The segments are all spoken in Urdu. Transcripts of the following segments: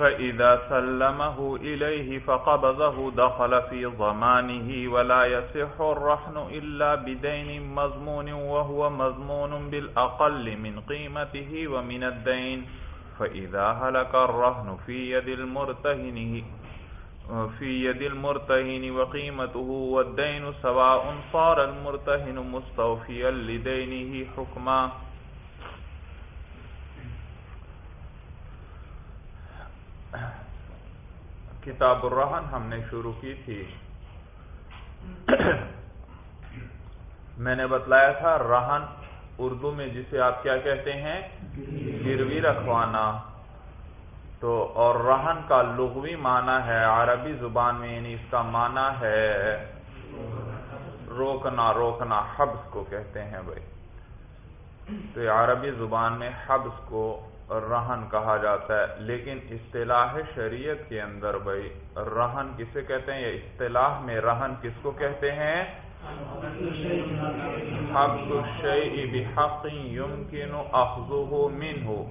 فإذا سلمه إليه فقبضه دخل في ضمانه ولا يصح الرحن إلا بدين مضمون وهو مضمون بالأقل من قيمته ومن الدين فإذا هلك الرهن في يد المرتهن في يد المرتهن وقيمته والدين سواء صار المرتهن مستوفيا لدينه حكما کتاب الرحن ہم نے شروع کی تھی۔ میں نے بتلایا تھا رہن اردو میں جسے آپ کیا کہتے ہیں؟ گروی رکھوانا۔ تو اور رہن کا لغوی معنی ہے، عربی زبان میں یعنی اس کا معنی ہے روکنا روکنا، حبس کو کہتے ہیں بھائی۔ تو عربی زبان میں حبس کو رہن کہا جاتا ہے۔ لیکن اصطلاح شریعت کے اندر بھائی، رہن کسے کہتے ہیں یا اصطلاح میں رہن کس کو کہتے ہیں؟ حق الشیء بحق يمكن اخذه منه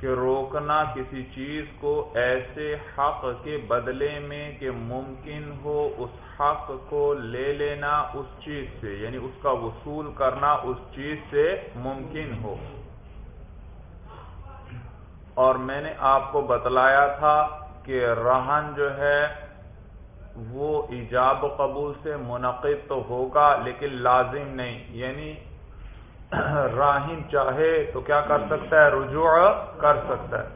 کہ روکنا کسی چیز کو ایسے حق کے بدلے میں کہ ممکن ہو اس حق کو لے لینا اس چیز سے یعنی اس کا وصول کرنا اس چیز سے ممکن ہو۔ اور میں نے آپ کو بتلایا تھا کہ رہن جو ہے وہ ایجاب قبول سے منعقد تو ہوگا لیکن لازم نہیں یعنی راہن چاہے تو کیا کر سکتا ہے؟ رجوع کر سکتا ہے۔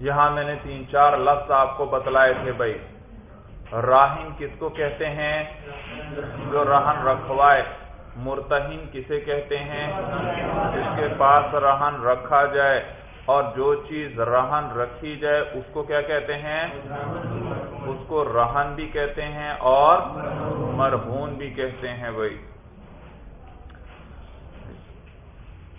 یہاں میں نے تین چار لفظ آپ کو بتلائے تھے بھائی۔ راہن کس کو کہتے ہیں؟ جو رہن رکھوائے۔ مرتہن کسے کہتے ہیں؟ جس کے پاس رہن رکھا جائے اور جو چیز رہن رکھی جائے، اس کو کیا کہتے ہیں؟ اس کو رہن بھی کہتے ہیں اور مرہون بھی کہتے ہیں بھائی۔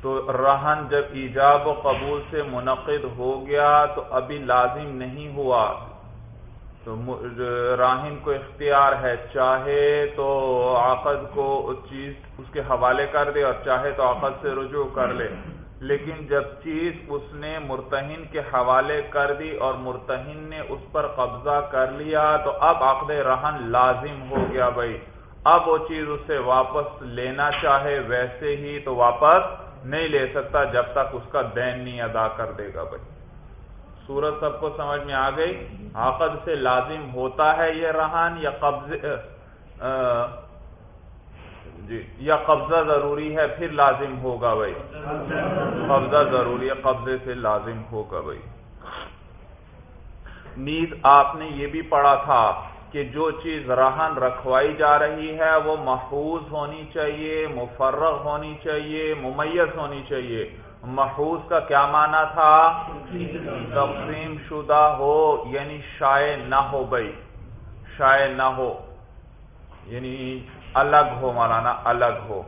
تو رہن جب ایجاب و قبول سے منعقد ہو گیا تو ابھی لازم نہیں ہوا۔ تو راہن کو اختیار ہے، چاہے تو عقد کو چیز اس کے حوالے کر دے اور چاہے تو عقد سے رجوع کر لے۔ لیکن جب چیز اس نے مرتہن کے حوالے کر دی اور مرتہن نے اس پر قبضہ کر لیا، تو اب عقد رہن لازم ہو گیا بھائی۔ اب وہ چیز اس سے واپس لینا چاہے ویسے ہی تو واپس نہیں لے سکتا جب تک اس کا دین نہیں ادا کر دے گا بھائی۔ سورت سب کو سمجھ میں آ گئی۔ عقد سے لازم ہوتا ہے یہ رہن، یا قبض جی یا قبضہ ضروری ہے پھر لازم ہوگا بھائی۔ قبضہ ضروری ہے، قبضے سے لازم ہوگا بھائی۔ نیز آپ نے یہ بھی پڑھا تھا کہ جو چیز رہن رکھوائی جا رہی ہے وہ محفوظ ہونی چاہیے، مفرغ ہونی چاہیے، ممیز ہونی چاہیے۔ محفوظ کا کیا معنی تھا؟ تقسیم شدہ ہو یعنی شائع نہ ہو بھائی۔ شائع نہ ہو۔ یعنی الگ ہو مولانا، الگ ہو۔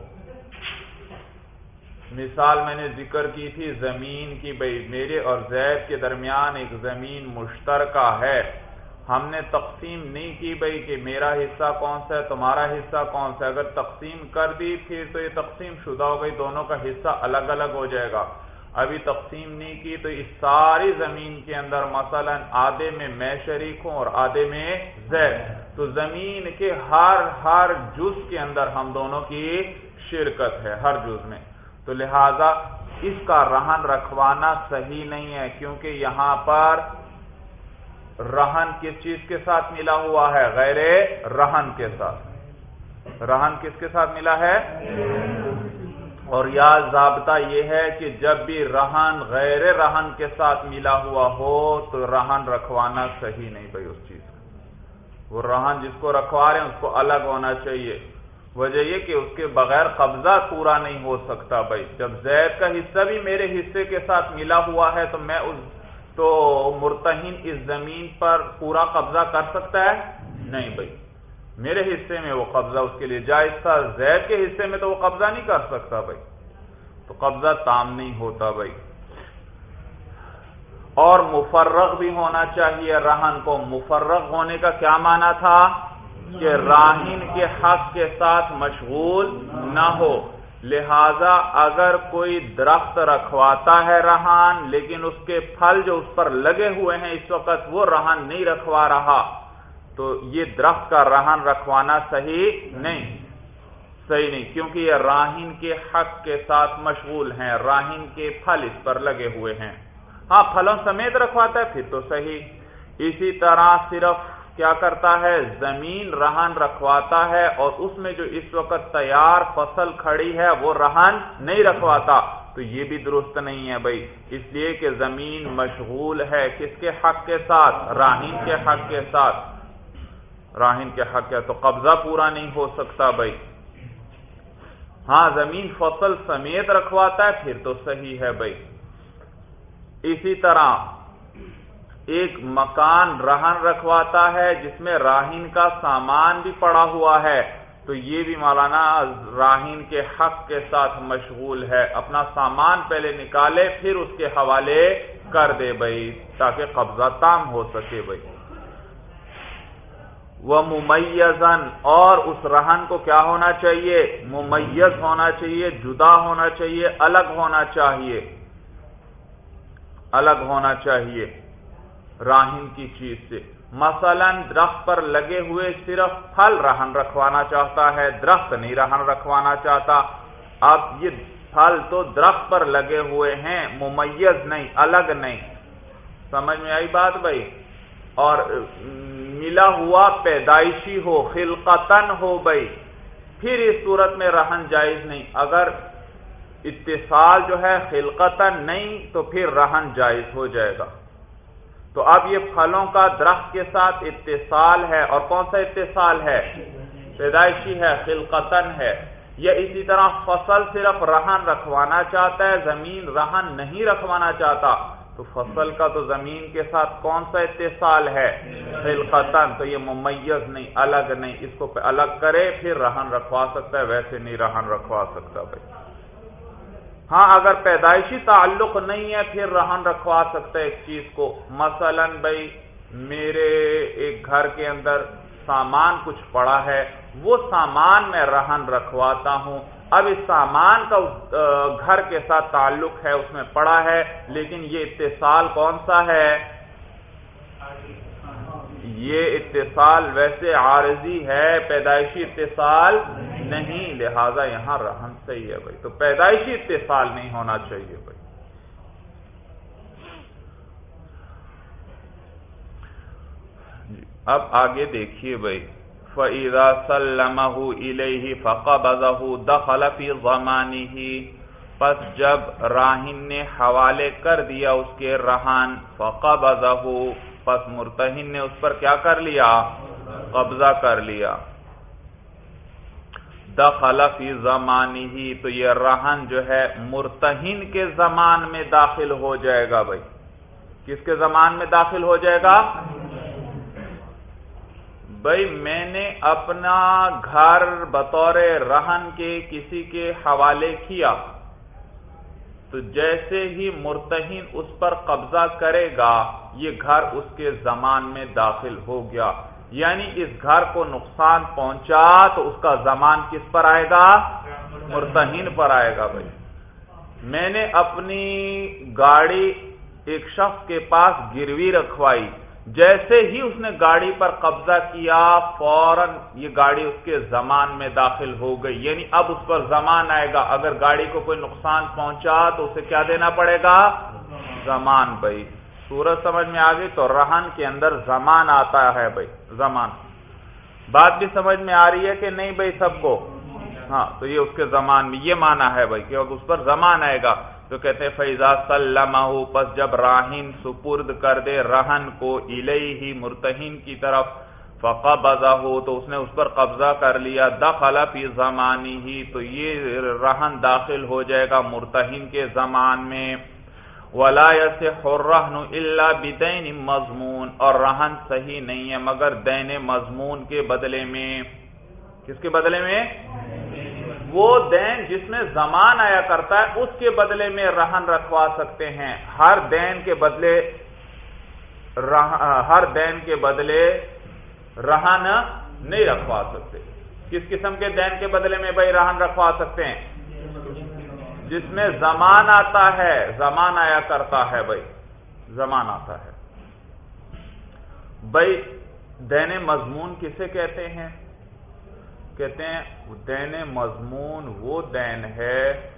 مثال میں نے ذکر کی تھی زمین کی، بھائی، میرے اور زید کے درمیان ایک زمین مشترکہ ہے۔ ہم نے تقسیم نہیں کی بھائی کہ میرا حصہ کون سا ہے، تمہارا حصہ کون سا ہے۔ اگر تقسیم کر دی پھر تو یہ تقسیم شدہ ہو گئی، دونوں کا حصہ الگ الگ ہو جائے گا۔ ابھی تقسیم نہیں کی تو اس ساری زمین کے اندر مثلا آدھے میں میں شریک ہوں اور آدھے میں زید۔ تو زمین کے ہر ہر جز کے اندر ہم دونوں کی شرکت ہے، ہر جز میں۔ تو لہذا اس کا رہن رکھوانا صحیح نہیں ہے، کیونکہ یہاں پر رہن کس چیز کے ساتھ ملا ہوا ہے؟ غیر رہن کے ساتھ۔ رہن کس کے ساتھ ملا ہے؟ اور یا ضابطہ یہ ہے کہ جب بھی رہن غیر رہن کے ساتھ ملا ہوا ہو تو رہن رکھوانا صحیح نہیں بھائی اس چیز کا۔ وہ رہن جس کو رکھوا رہے ہیں اس کو الگ ہونا چاہیے۔ وجہ یہ کہ اس کے بغیر قبضہ پورا نہیں ہو سکتا بھائی۔ جب زید کا حصہ بھی میرے حصے کے ساتھ ملا ہوا ہے تو میں اس تو مرتہن اس زمین پر پورا قبضہ کر سکتا ہے؟ نہیں بھائی۔ میرے حصے میں وہ قبضہ اس کے لیے جائز تھا، زید کے حصے میں تو وہ قبضہ نہیں کر سکتا بھائی۔ تو قبضہ تام نہیں ہوتا بھائی۔ اور مفرغ بھی ہونا چاہیے۔ رہن کو مفرغ ہونے کا کیا معنی تھا؟ کہ راہن کے حق کے ساتھ مشغول نہ ہو۔ لہذا اگر کوئی درخت رکھواتا ہے رہان، لیکن اس کے پھل جو اس پر لگے ہوئے ہیں اس وقت وہ رہن نہیں رکھوا رہا، تو یہ درخت کا رہن رکھوانا صحیح نہیں۔ صحیح نہیں، کیونکہ یہ راہین کے حق کے ساتھ مشغول ہیں راہین کے پھل اس پر لگے ہوئے ہیں۔ ہاں پھلوں سمیت رکھواتا ہے، پھر تو صحیح۔ اسی طرح صرف کیا کرتا ہے؟ زمین رہن رکھواتا ہے اور اس میں جو اس وقت تیار فصل کھڑی ہے وہ رہن نہیں رکھواتا۔ تو یہ بھی درست نہیں ہے بھائی۔ اس لیے کہ زمین مشغول ہے کس کے حق کے ساتھ؟ راہین کے حق کے ساتھ۔ راہین کے حق ہے تو قبضہ پورا نہیں ہو سکتا بھائی۔ ہاں زمین فصل سمیت رکھواتا ہے، پھر تو صحیح ہے بھائی۔ اسی طرح ایک مکان رہن رکھواتا ہے، جس میں راہین کا سامان بھی پڑا ہوا ہے۔ تو یہ بھی مولانا راہین کے حق کے ساتھ مشغول ہے۔ اپنا سامان پہلے نکالے، پھر اس کے حوالے کر دے بھائی، تاکہ قبضہ تام ہو سکے بھائی۔ وہ ممیزن اور اس رہن کو کیا ہونا چاہیے؟ ممیز ہونا چاہیے، جدا ہونا چاہیے، الگ ہونا چاہیے۔ الگ ہونا چاہیے۔ راہن کی چیز سے۔ مثلا درخت پر لگے ہوئے صرف پھل رہن رکھوانا چاہتا ہے، درخت نہیں رہن رکھوانا چاہتا۔ اب یہ پھل تو درخت پر لگے ہوئے ہیں، ممیز نہیں، الگ نہیں۔ سمجھ میں آئی بات بھائی؟ اور ملا ہوا پیدائشی ہو خلقتن ہو بھائی، پھر اس صورت میں رہن جائز نہیں۔ اگر اتصال جو ہے خلقتن نہیں، تو پھر رہن جائز ہو جائے گا۔ تو اب یہ پھلوں کا درخت کے ساتھ اتصال ہے اور کون سا اتصال ہے؟ پیدائشی ہے خلقتن ہے۔ یا اسی طرح فصل صرف رہن رکھوانا چاہتا ہے، زمین رہن نہیں رکھوانا چاہتا۔ تو فصل کا تو زمین کے ساتھ کون سا اتصال ہے؟ خلقتن تو یہ ممیز نہیں، الگ نہیں۔ اس کو الگ کرے، پھر رہن رکھوا سکتا ہے، ویسے نہیں رہن رکھوا سکتا بھائی۔ ہاں اگر پیدائشی تعلق نہیں ہے، پھر رہن رکھوا سکتا ہے ایک چیز کو۔ مثلا بھائی میرے ایک گھر کے اندر سامان کچھ پڑا ہے، وہ سامان میں رہن رکھواتا ہوں۔ اب اس سامان کا گھر کے ساتھ تعلق ہے، اس میں پڑا ہے، لیکن یہ اتصال کون سا ہے؟ یہ اتصال ویسے عارضی ہے، پیدائشی اتصال نہیں، لہذا یہاں رہن صحیح ہے بھائی۔ تو پیدائشی اتصال نہیں ہونا چاہیے بھائی۔ جی، اب آگے دیکھیے بھائی۔ فعیدہ سلم الہ فقب دخل فی زمانی ہی پس جب راہن نے حوالے کر دیا اس کے رہان فقب پس مرتہن نے اس پر کیا کر لیا؟ قبضہ کر لیا۔ دخل فی زمانی ہی تو یہ رہن جو ہے مرتہن کے زمان میں داخل ہو جائے گا بھائی۔ کس کے زمان میں داخل ہو جائے گا؟ بھائی میں نے اپنا گھر بطور رہن کے کسی کے حوالے کیا۔ تو جیسے ہی مرتہن اس پر قبضہ کرے گا یہ گھر اس کے زمان میں داخل ہو گیا۔ یعنی اس گھر کو نقصان پہنچا تو اس کا زمان کس پر آئے گا؟ مرتہین پر آئے گا بھائی۔ میں نے اپنی گاڑی ایک شخص کے پاس گروی رکھوائی۔ جیسے ہی اس نے گاڑی پر قبضہ کیا، فوراً یہ گاڑی اس کے زمان میں داخل ہو گئی۔ یعنی اب اس پر زمان آئے گا۔ اگر گاڑی کو کوئی نقصان پہنچا تو اسے کیا دینا پڑے گا؟ زمان بھائی۔ سورج سمجھ میں آ گئی تو رہن کے اندر زمان آتا ہے بھائی، زمان۔ بات بھی سمجھ میں آ رہی ہے کہ نہیں بھائی سب کو؟ ہاں تو یہ اس کے زمان میں یہ مانا ہے بھائی کہ اس پر زمان آئے گا۔ تو کہتے ہیں فیضا سلمہ پس جب راہن سپرد کر دے رہن کو ہی مرتہین کی طرف فقبضہ ہو تو اس نے اس پر قبضہ کر لیا۔ دخل فی زمانی ہی تو یہ رہن داخل ہو جائے گا مرتہین کے زمان میں۔ ولا الرهن الا بدین مضمون۔ اور رہن صحیح نہیں ہے مگر دین مضمون کے بدلے میں۔ کس کے بدلے میں؟ وہ دین جس میں زمان آیا کرتا ہے، اس کے بدلے میں رہن رکھوا سکتے ہیں۔ ہر دین کے بدلے ہر دین کے بدلے رہن نہیں رکھوا سکتے۔ کس قسم کے دین کے بدلے میں بھائی رہن رکھوا سکتے ہیں؟ جس میں زمان آتا ہے، زمان آیا کرتا ہے بھائی۔ زمان آتا ہے۔ بھائی، دین مضمون کسے کہتے ہیں؟ کہتے ہیں، دین مضمون وہ دین ہے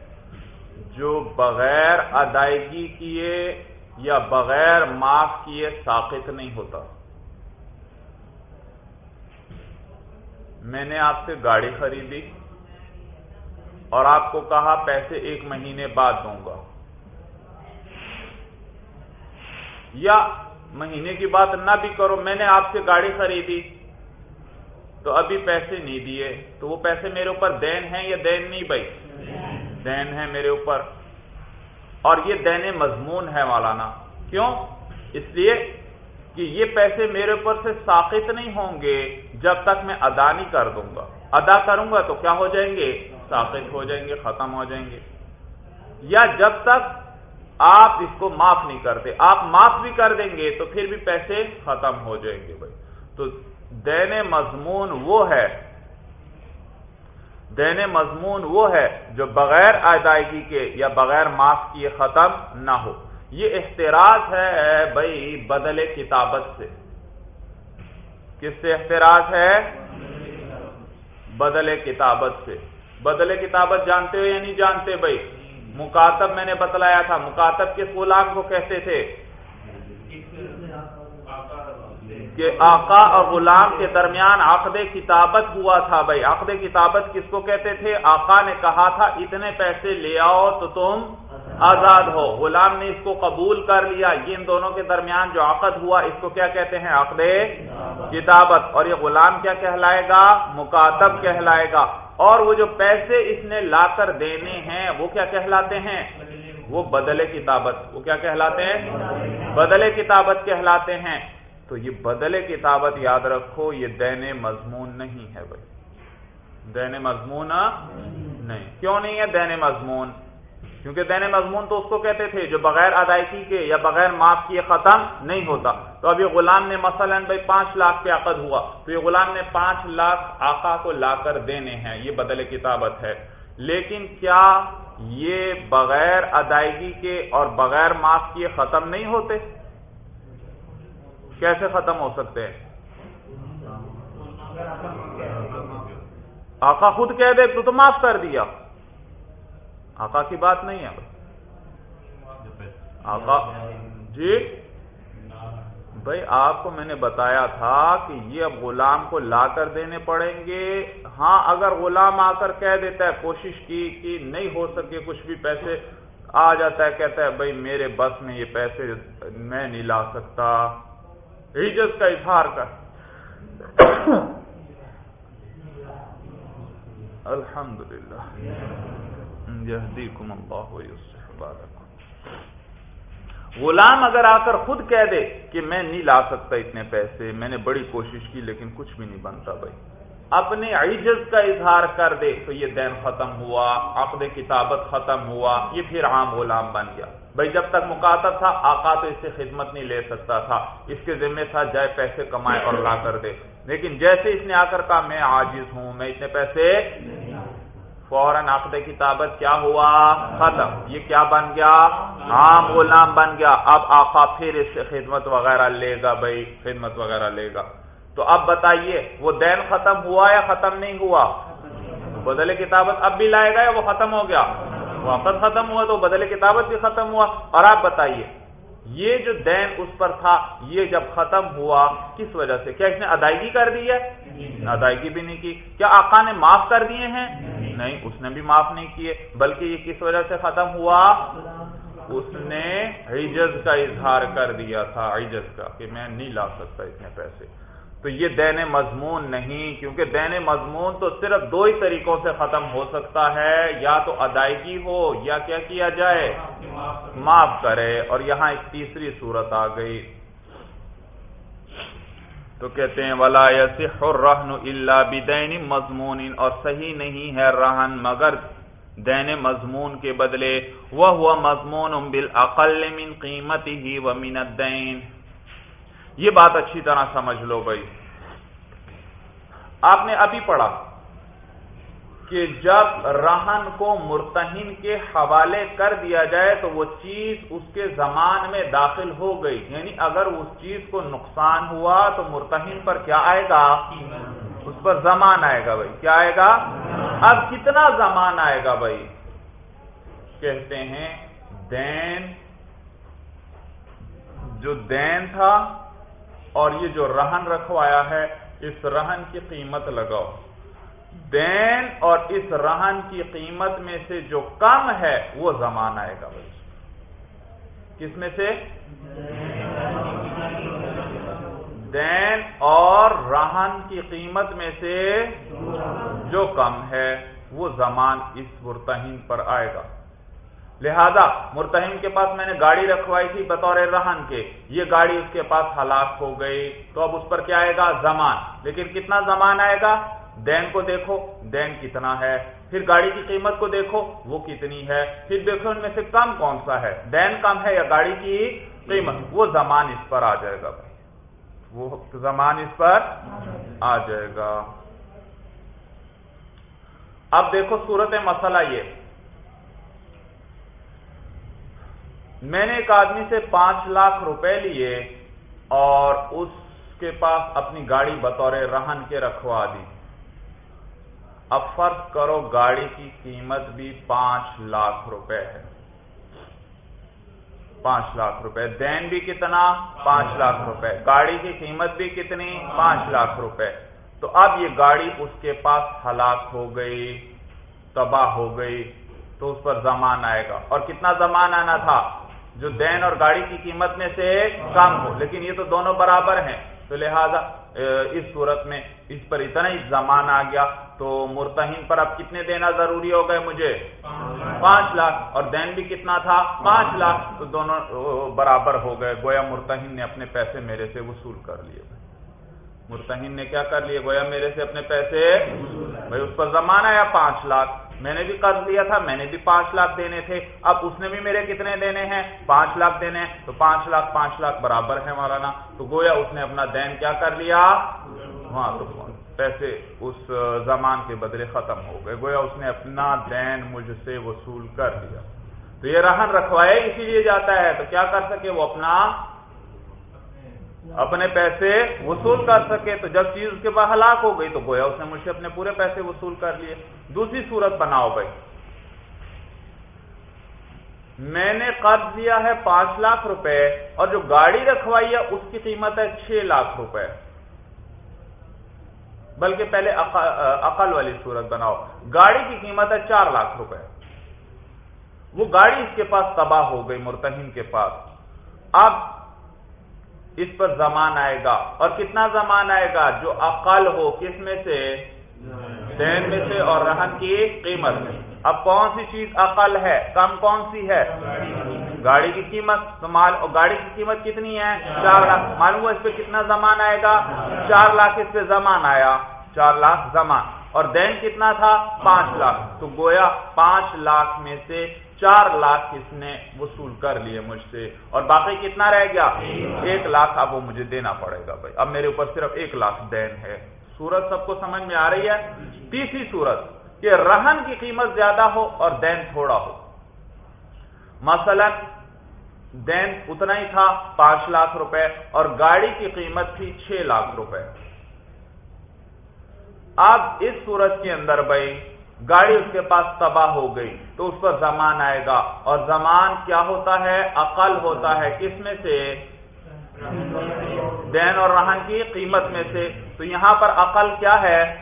جو بغیر ادائیگی کیے یا بغیر معاف کیے ساقط نہیں ہوتا۔ میں نے آپ سے گاڑی خریدی۔ اور آپ کو کہا پیسے ایک مہینے بعد دوں گا۔ یا مہینے کی بات نہ بھی کرو، میں نے آپ سے گاڑی خریدی تو ابھی پیسے نہیں دیے۔ تو وہ پیسے میرے اوپر دین ہیں یا دین نہیں بھائی؟ دین ہے میرے اوپر۔ اور یہ دین مضمون ہے مولانا۔ کیوں؟ اس لیے کہ یہ پیسے میرے اوپر سے ساخت نہیں ہوں گے جب تک میں ادا نہیں کر دوں گا۔ ادا کروں گا تو کیا ہو جائیں گے؟ ساخت ہو جائیں گے، ختم ہو جائیں گے۔ یا جب تک آپ اس کو معاف نہیں کرتے، آپ معاف بھی کر دیں گے تو پھر بھی پیسے ختم ہو جائیں گے بھائی۔ تو دین مضمون وہ ہے، دین مضمون وہ ہے جو بغیر ادائیگی کے یا بغیر معاف کیے ختم نہ ہو۔ یہ احتراج ہے بھائی بدل کتابت سے۔ کس سے احتراج ہے؟ بدل کتابت سے۔ بدل کتابت جانتے ہو یا نہیں جانتے بھائی؟ مکاتب میں نے بتلایا تھا، مکاتب کس غلام کو کہتے تھے؟ کہ آقا اور غلام کے درمیان عقد کتابت ہوا تھا بھائی۔ عقد کتابت کس کو کہتے تھے؟ آقا نے کہا تھا، اتنے پیسے لے آؤ تو تم آزاد ہو۔ غلام نے اس کو قبول کر لیا۔ یہ ان دونوں کے درمیان جو عقد ہوا، اس کو کیا کہتے ہیں؟ عقد کتابت۔ اور یہ غلام کیا کہلائے گا؟ مکاتب کہلائے گا۔ اور وہ جو پیسے اس نے لا کر دینے ہیں، وہ کیا کہلاتے ہیں؟ وہ بدلے کتابت وہ کیا کہلاتے ہیں؟ بدلے کتابت کہلاتے ہیں۔ تو یہ بدلے کتابت یاد رکھو، یہ دین مضمون نہیں ہے بھائی۔ دین مضمون نہیں۔ کیوں نہیں ہے دین مضمون؟ کیونکہ دین مضمون تو اس کو کہتے تھے، جو بغیر ادائیگی کے یا بغیر معاف کیے ختم نہیں ہوتا۔ تو اب یہ غلام نے مثلا بھائی پانچ لاکھ پہ عقد ہوا، تو یہ غلام نے پانچ لاکھ آقا کو لا کر دینے ہیں، یہ بدل کتابت ہے۔ لیکن کیا یہ بغیر ادائیگی کے اور بغیر معاف کیے ختم نہیں ہوتے؟ کیسے ختم ہو سکتے ہیں؟ آقا خود کہہ دے، تو تو معاف کر دیا۔ آقا کی بات نہیں ہے۔ آقا جی؟ بھائی، آپ کو میں نے بتایا تھا کہ یہ اب غلام کو لا کر دینے پڑیں گے۔ ہاں اگر غلام آ کر کہہ دیتا ہے کوشش کی کہ نہیں ہو سکے کچھ بھی پیسے، آ جاتا ہے، کہتا ہے، بھائی، میرے بس میں یہ پیسے میں نہیں لا سکتا۔ عجت کا اظہار کر۔ الحمد للہ غلام اگر آ کر خود کہہ دے کہ میں نہیں لا سکتا اتنے پیسے، میں نے بڑی کوشش کی لیکن کچھ بھی نہیں بنتا بھائی۔ اپنے عجز کا اظہار کر دے تو یہ دین ختم ہوا، عقد کتابت ختم ہوا، یہ پھر عام غلام بن گیا۔ بھائی جب تک مکاتب تھا، آقا تو اس سے خدمت نہیں لے سکتا تھا، اس کے ذمہ تھا جائے پیسے کمائے اور لا کر دے۔ لیکن جیسے اس نے آ کر کہا، میں عاجز ہوں، میں اتنے پیسے فوراً عقد کتابت کیا ہوا؟ ختم۔ یہ کیا بن گیا؟ عام غلام بن گیا۔ اب آقا پھر اس سے خدمت وغیرہ لے گا بھائی، خدمت وغیرہ لے گا۔ تو اب بتائیے، وہ دین ختم ہوا یا ختم نہیں ہوا؟ بدل کتابت اب بھی لائے گا یا وہ ختم ہو گیا؟ واپس ختم ہوا تو بدل کتابت بھی ختم ہوا۔ اور آپ بتائیے یہ جو دین اس پر تھا یہ جب ختم ہوا کس وجہ سے؟ کیا اس نے ادائیگی کر دی ہے؟ ادائیگی بھی نہیں کی۔ کیا آقا نے معاف کر دیے ہیں؟ نہیں اس نے بھی معاف نہیں کیے۔ بلکہ یہ کس وجہ سے ختم ہوا؟ اس نے عجز کا اظہار کر دیا تھا عجز کا کہ میں نہیں لا سکتا اتنے پیسے۔ تو یہ دین مضمون نہیں، کیونکہ دین مضمون تو صرف دو ہی طریقوں سے ختم ہو سکتا ہے، یا تو ادائیگی ہو یا کیا کیا جائے؟ معاف کرے، اور یہاں ایک تیسری صورت آ گئی۔ تو کہتے ہیں، ولا رہن اللہ بدین مضمون، اور صحیح نہیں ہے رہن مگر دین مضمون کے بدلے۔ وہ ہوا مضمون بالعقل من قیمت ہی و من الدین۔ یہ بات اچھی طرح سمجھ لو بھائی۔ آپ نے ابھی پڑھا کہ جب رہن کو مرتہن کے حوالے کر دیا جائے تو وہ چیز اس کے زمان میں داخل ہو گئی۔ یعنی اگر اس چیز کو نقصان ہوا تو مرتہن پر کیا آئے گا؟ اس پر زمان آئے گا بھائی۔ کیا آئے گا؟ اب کتنا زمان آئے گا بھائی؟ کہتے ہیں دین۔ جو دین تھا اور یہ جو رہن رکھوایا ہے، اس رہن کی قیمت لگاؤ۔ دین اور اس رہن کی قیمت میں سے جو کم ہے، وہ زمان آئے گا بھائی۔ کس میں سے؟ دین اور رہن کی قیمت میں سے جو کم ہے، وہ زمان اس مرتہین پر آئے گا۔ لہذا مرتہم کے پاس میں نے گاڑی رکھوائی تھی بطور رہن کے۔ یہ گاڑی اس کے پاس ہلاک ہو گئی۔ تو اب اس پر کیا آئے گا؟ زمان۔ لیکن کتنا زمان آئے گا؟ دین کو دیکھو۔ دین کتنا ہے؟ پھر گاڑی کی قیمت کو دیکھو۔ وہ کتنی ہے؟ پھر دیکھو ان میں سے کم کون سا ہے؟ دین کم ہے یا گاڑی کی قیمت؟ وہ زمان اس پر آ جائے گا بھائی۔ وہ زمان اس پر آ جائے گا۔ اب دیکھو صورت مسئلہ یہ۔ میں نے ایک آدمی سے پانچ لاکھ روپے لیے اور اس کے پاس اپنی گاڑی بطور رہن کے رکھوا دی۔ اب فرض کرو گاڑی کی قیمت بھی پانچ لاکھ روپے ہے۔ پانچ لاکھ روپے۔ دین بھی کتنا؟ پانچ لاکھ روپے۔ گاڑی کی قیمت بھی کتنی؟ پانچ لاکھ روپے۔ تو اب یہ گاڑی اس کے پاس ہلاک ہو گئی، تباہ ہو گئی، تو اس پر زمان آئے گا۔ اور کتنا زمان آنا تھا؟ جو دین اور گاڑی کی قیمت میں سے کم ہو، لیکن یہ تو دونوں برابر ہیں۔ تو لہذا اس صورت میں اس پر اتنا ہی زمان آ گیا۔ تو مرتہین پر اب کتنے دینا ضروری ہو گئے مجھے؟ پانچ لاکھ۔ اور دین بھی کتنا تھا؟ پانچ لاکھ۔ تو دونوں برابر ہو گئے۔ گویا مرتہین نے اپنے پیسے میرے سے وصول کر لیے۔ مرتہین نے کیا کر لیے؟ گویا میرے سے اپنے پیسے بھائی، اس پر زمان آیا پانچ لاکھ۔ میں نے بھی قرض لیا تھا، میں نے بھی پانچ لاکھ دینے تھے۔ اب اس نے بھی میرے کتنے دینے ہیں؟ پانچ لاکھ دینے۔ ہیں تو پانچ لاکھ پانچ لاکھ برابر ہے مولانا۔ تو گویا اس نے اپنا دین کیا کر لیا؟ ہاں تو پیسے اس زمان کے بدلے ختم ہو گئے۔ گویا اس نے اپنا دین مجھ سے وصول کر لیا۔ تو یہ رہن رکھوائے اسی لیے جاتا ہے۔ تو کیا کر سکے؟ وہ اپنا اپنے پیسے وصول کر سکے تو جب چیز اس کے بعد ہلاک ہو گئی تو گویا اس نے مجھ سے اپنے پورے پیسے وصول کر لیے۔ دوسری صورت بناؤ بھائی۔ میں نے قرض دیا ہے پانچ لاکھ روپے اور جو گاڑی رکھوائی ہے اس کی قیمت ہے چھ لاکھ روپے۔ بلکہ پہلے عقل والی صورت بناؤ۔ گاڑی کی قیمت ہے چار لاکھ روپے۔ وہ گاڑی اس کے پاس تباہ ہو گئی، مرتہین کے پاس۔ اب اس پر زمان آئے گا۔ اور کتنا زمان آئے گا؟ جو عقل ہو، کس میں سے؟ دین میں سے اور رہن کی قیمت میں۔ اب کون سی چیز عقل ہے؟ کم کون سی ہے؟ گاڑی کی قیمت۔ تو مال، اور گاڑی کی قیمت کتنی ہے؟ چار لاکھ۔ معلوم ہوا اس پہ کتنا زمان آئے گا؟ چار لاکھ اس پہ زمان آیا۔ چار لاکھ زمان۔ اور دین کتنا تھا؟ پانچ لاکھ۔ تو گویا پانچ لاکھ میں سے چار لاکھ اس نے وصول کر لیے مجھ سے۔ اور باقی کتنا رہ گیا؟ ایک لاکھ اب وہ مجھے دینا پڑے گا بھائی۔ اب میرے اوپر صرف ایک لاکھ دین ہے۔ سورت سب کو سمجھ میں آ رہی ہے؟ تیسری صورت کہ رہن کی قیمت زیادہ ہو اور دین تھوڑا ہو۔ مثلا دین اتنا ہی تھا، پانچ لاکھ روپے، اور گاڑی کی قیمت تھی چھ لاکھ روپے۔ اب اس صورت کے اندر بھائی گاڑی اس کے پاس تباہ ہو گئی تو اس پر زمان آئے گا اور زمان کیا ہوتا ہے؟ عقل ہوتا ہے کس میں سے؟ دین اور رہن کی قیمت میں سے۔ تو یہاں پر عقل کیا ہے؟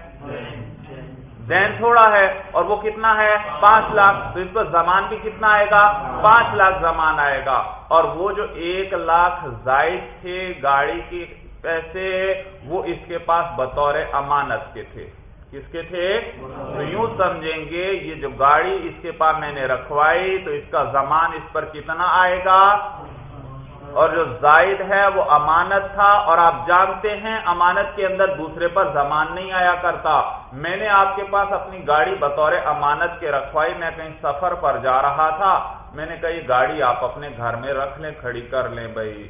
دین تھوڑا ہے اور وہ کتنا ہے؟ پانچ لاکھ۔ تو اس پر زمان بھی کتنا آئے گا؟ پانچ لاکھ زمان آئے گا۔ اور وہ جو ایک لاکھ زائد تھے گاڑی کی پیسے، وہ اس کے پاس بطور امانت کے تھے۔ کس کے تھے؟ تو یوں سمجھیں گے، یہ جو گاڑی اس کے پاس میں نے رکھوائی، تو اس کا زمان اس پر کتنا آئے گا؟ اور جو زائد ہے، وہ امانت تھا۔ اور آپ جانتے ہیں، امانت کے اندر دوسرے پر زمان نہیں آیا کرتا۔ میں نے آپ کے پاس اپنی گاڑی بطور امانت کے رکھوائی، میں کہیں سفر پر جا رہا تھا۔ میں نے کہا، یہ گاڑی آپ اپنے گھر میں رکھ لیں، کھڑی کر لیں بھائی،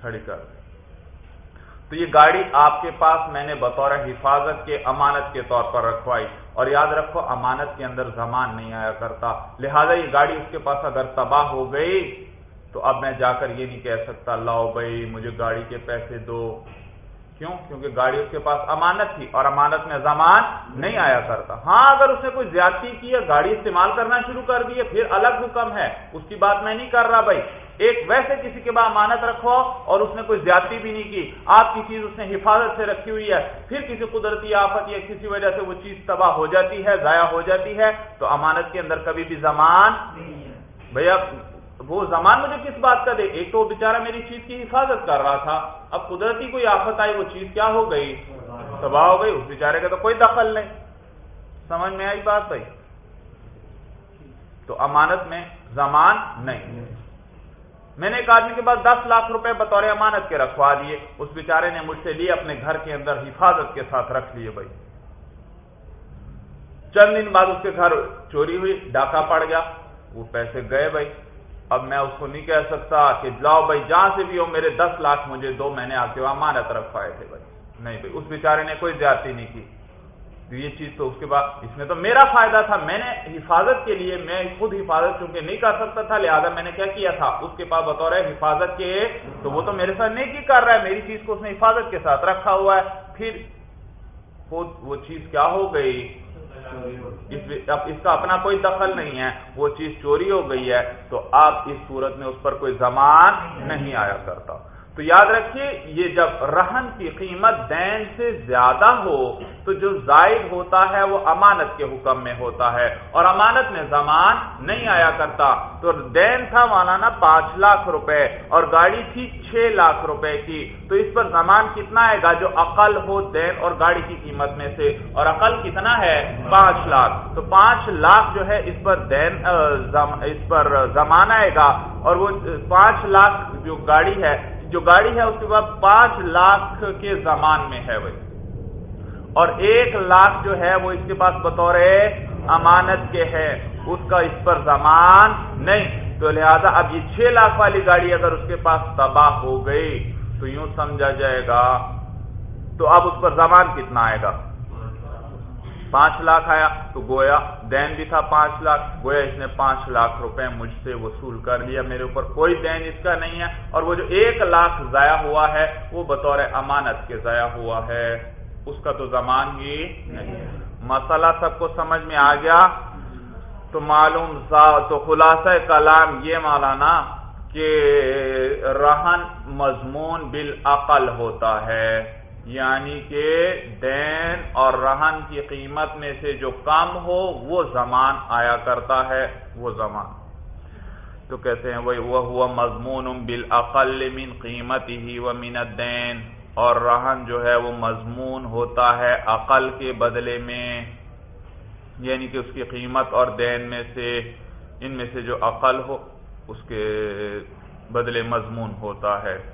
کھڑی کر لیں۔ تو یہ گاڑی آپ کے پاس میں نے بطور حفاظت کے امانت کے طور پر رکھوائی اور یاد رکھو امانت کے اندر زمان نہیں آیا کرتا۔ لہذا یہ گاڑی اس کے پاس اگر تباہ ہو گئی تو اب میں جا کر یہ نہیں کہہ سکتا، لاؤ بھائی، مجھے گاڑی کے پیسے دو۔ کیوں؟ کیونکہ گاڑی اس کے پاس امانت تھی اور امانت میں زمان نہیں آیا کرتا۔ ہاں اگر اس نے کوئی زیادتی کی یا گاڑی استعمال کرنا شروع کر دی ہے، پھر الگ حکم ہے۔ اس کی بات میں نہیں کر رہا بھائی۔ ایک ویسے کسی کے بعد امانت رکھو اور اس نے کوئی زیادتی بھی نہیں کی۔ آپ کی چیز اس نے حفاظت سے رکھی ہوئی ہے۔ پھر کسی قدرتی آفت یا کسی وجہ سے وہ چیز تباہ ہو جاتی ہے، ضائع ہو جاتی ہے، تو امانت کے اندر کبھی بھی زمان بھیا، وہ زمان مجھے کس بات کا دے؟ ایک تو وہ بےچارا میری چیز کی حفاظت کر رہا تھا۔ اب قدرتی کوئی آفت آئی، وہ چیز کیا ہو گئی؟ تباہ ہو گئی۔ اس بیچارے کا تو کوئی دخل نہیں۔ سمجھ میں آئی بات بھائی؟ تو امانت میں زمان نہیں۔ میں نے ایک آدمی کے پاس دس لاکھ روپے بطور امانت کے رکھوا دیے۔ اس بیچارے نے مجھ سے لیے اپنے گھر کے اندر حفاظت کے ساتھ رکھ لیے بھائی۔ چند دن بعد اس کے گھر چوری ہوئی، ڈاکہ پڑ گیا۔ وہ پیسے گئے بھائی۔ اب میں اس کو نہیں کہہ سکتا کہ لاؤ بھائی، جہاں سے بھی ہو، میرے دس لاکھ مجھے دو، میں نے آپ کے وہاں امانت رکھوائے تھے بھائی۔ نہیں بھائی، اس بیچارے نے کوئی زیادتی نہیں کی۔ یہ چیز تو اس کے بعد اس میں تو میرا فائدہ تھا، میں نے حفاظت کے لیے میں خود حفاظت چونکہ نہیں کر سکتا تھا، لہٰذا میں نے کیا کیا تھا؟ اس کے پاس بطور حفاظت کے تو وہ تو میرے ساتھ نہیں کی کر رہا ہے، میری چیز کو اس نے حفاظت کے ساتھ رکھا ہوا ہے۔ پھر خود وہ چیز کیا ہو گئی؟ اب اس کا اپنا کوئی دخل نہیں ہے، وہ چیز چوری ہو گئی ہے۔ تو آپ اس صورت میں اس پر کوئی زمان نہیں آیا کرتا۔ تو یاد رکھیے، یہ جب رہن کی قیمت دین سے زیادہ ہو، تو جو زائد ہوتا ہے، وہ امانت کے حکم میں ہوتا ہے۔ اور امانت میں زمان نہیں آیا کرتا۔ تو دین تھا مولانا پانچ لاکھ روپے اور گاڑی تھی چھ لاکھ روپے کی۔ تو اس پر زمان کتنا آئے گا؟ جو عقل ہو دین اور گاڑی کی قیمت میں سے۔ اور عقل کتنا ہے؟ پانچ لاکھ۔ تو پانچ لاکھ جو ہے، اس پر دین اس پر زمان آئے گا۔ اور وہ پانچ لاکھ جو گاڑی ہے جو گاڑی ہے، اس کے بعد پانچ لاکھ کے زمان میں ہے بھائی اور ایک لاکھ جو ہے، وہ اس کے پاس بطور امانت کے ہے۔ اس کا اس پر زمان نہیں۔ تو لہذا اب یہ چھ لاکھ والی گاڑی اگر اس کے پاس تباہ ہو گئی، تو یوں سمجھا جائے گا۔ تو اب اس پر زمان کتنا آئے گا؟ پانچ لاکھ آیا تو گویا دین بھی تھا پانچ لاکھ، گویا اس نے پانچ لاکھ روپے مجھ سے وصول کر لیا، میرے اوپر کوئی دین اس کا نہیں ہے۔ اور وہ جو ایک لاکھ ضائع ہوا ہے، وہ بطور امانت کے ضائع ہوا ہے۔ اس کا تو زمان ہی نہیں مسئلہ سب کو سمجھ میں آ گیا۔ تو معلوم تو خلاصہ کلام یہ مولانا کہ رہن مضمون بالعقل ہوتا ہے۔ یعنی کہ دین اور رہن کی قیمت میں سے جو کم ہو، وہ زمان آیا کرتا ہے، وہ زمان۔ تو کہتے ہیں وہ ہوا مضمون بالعقل من قیمت ہی و من الدین۔ اور رہن جو ہے، وہ مضمون ہوتا ہے عقل کے بدلے میں۔ یعنی کہ اس کی قیمت اور دین میں سے، ان میں سے جو عقل ہو، اس کے بدلے مضمون ہوتا ہے۔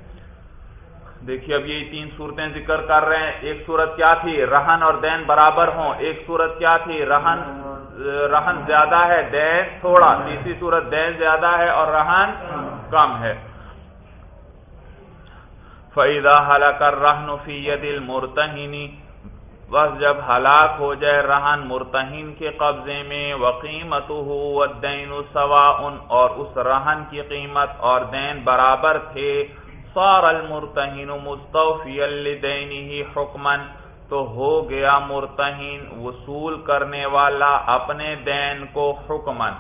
دیکھیے اب یہ تین صورتیں ذکر کر رہے ہیں۔ ایک صورت کیا تھی؟ رہن اور دین برابر ہوں۔ ایک صورت کیا تھی؟ رہن رہن زیادہ ہے، دین تھوڑا۔ تیسری صورت، دین زیادہ ہے اور رہن کم ہے۔ فیضا حل کر رہن فی دل مرتہنی بس جب ہلاک ہو جائے رہن مرتہین کے قبضے میں وقیمت ہو دین سوا اور اس رہن کی قیمت اور دین برابر تھے۔ صار المرتہن مستوفی لدینہ حکما تو ہو گیا مرتہن وصول کرنے والا اپنے دین کو حکمن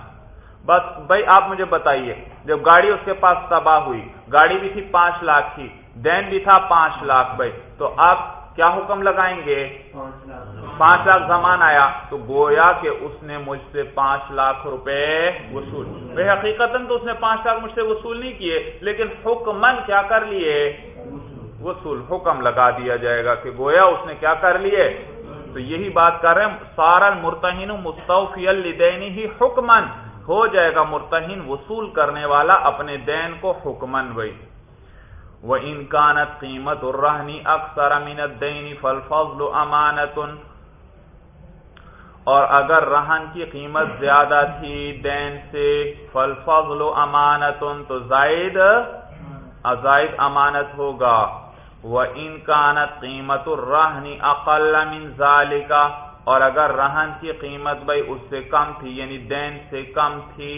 بس بھائی، آپ مجھے بتائیے، جب گاڑی اس کے پاس تباہ ہوئی، گاڑی بھی تھی پانچ لاکھ کی، دین بھی تھا پانچ لاکھ، بھائی، تو آپ کیا حکم لگائیں گے؟ پانچ لاکھ زمان آیا تو گویا کہ اس نے مجھ سے پانچ لاکھ روپے وصول بے حقیقت تو اس نے پانچ لاکھ مجھ سے وصول نہیں کیے لیکن حکمن کیا کر لیے؟ وصول۔ حکم لگا دیا جائے گا کہ گویا اس نے کیا کر لیے؟ تو یہی بات کر رہے ہیں سارا مرتہین مستعفی الدین ہی حکمن ہو جائے گا مرتہین وصول کرنے والا اپنے دین کو حکمن بھائی۔ وہ انکانت قیمت الرحنی اکثر امینت دینی فل فضل امانت اور اگر رہن کی قیمت زیادہ تھی دین سے فل فضل امانت تو زائد زائد امانت ہوگا۔ وہ انکانت قیمت الرحنی اقل من ذالکا اور اگر رہن کی قیمت بھائی اس سے کم تھی یعنی دین سے کم تھی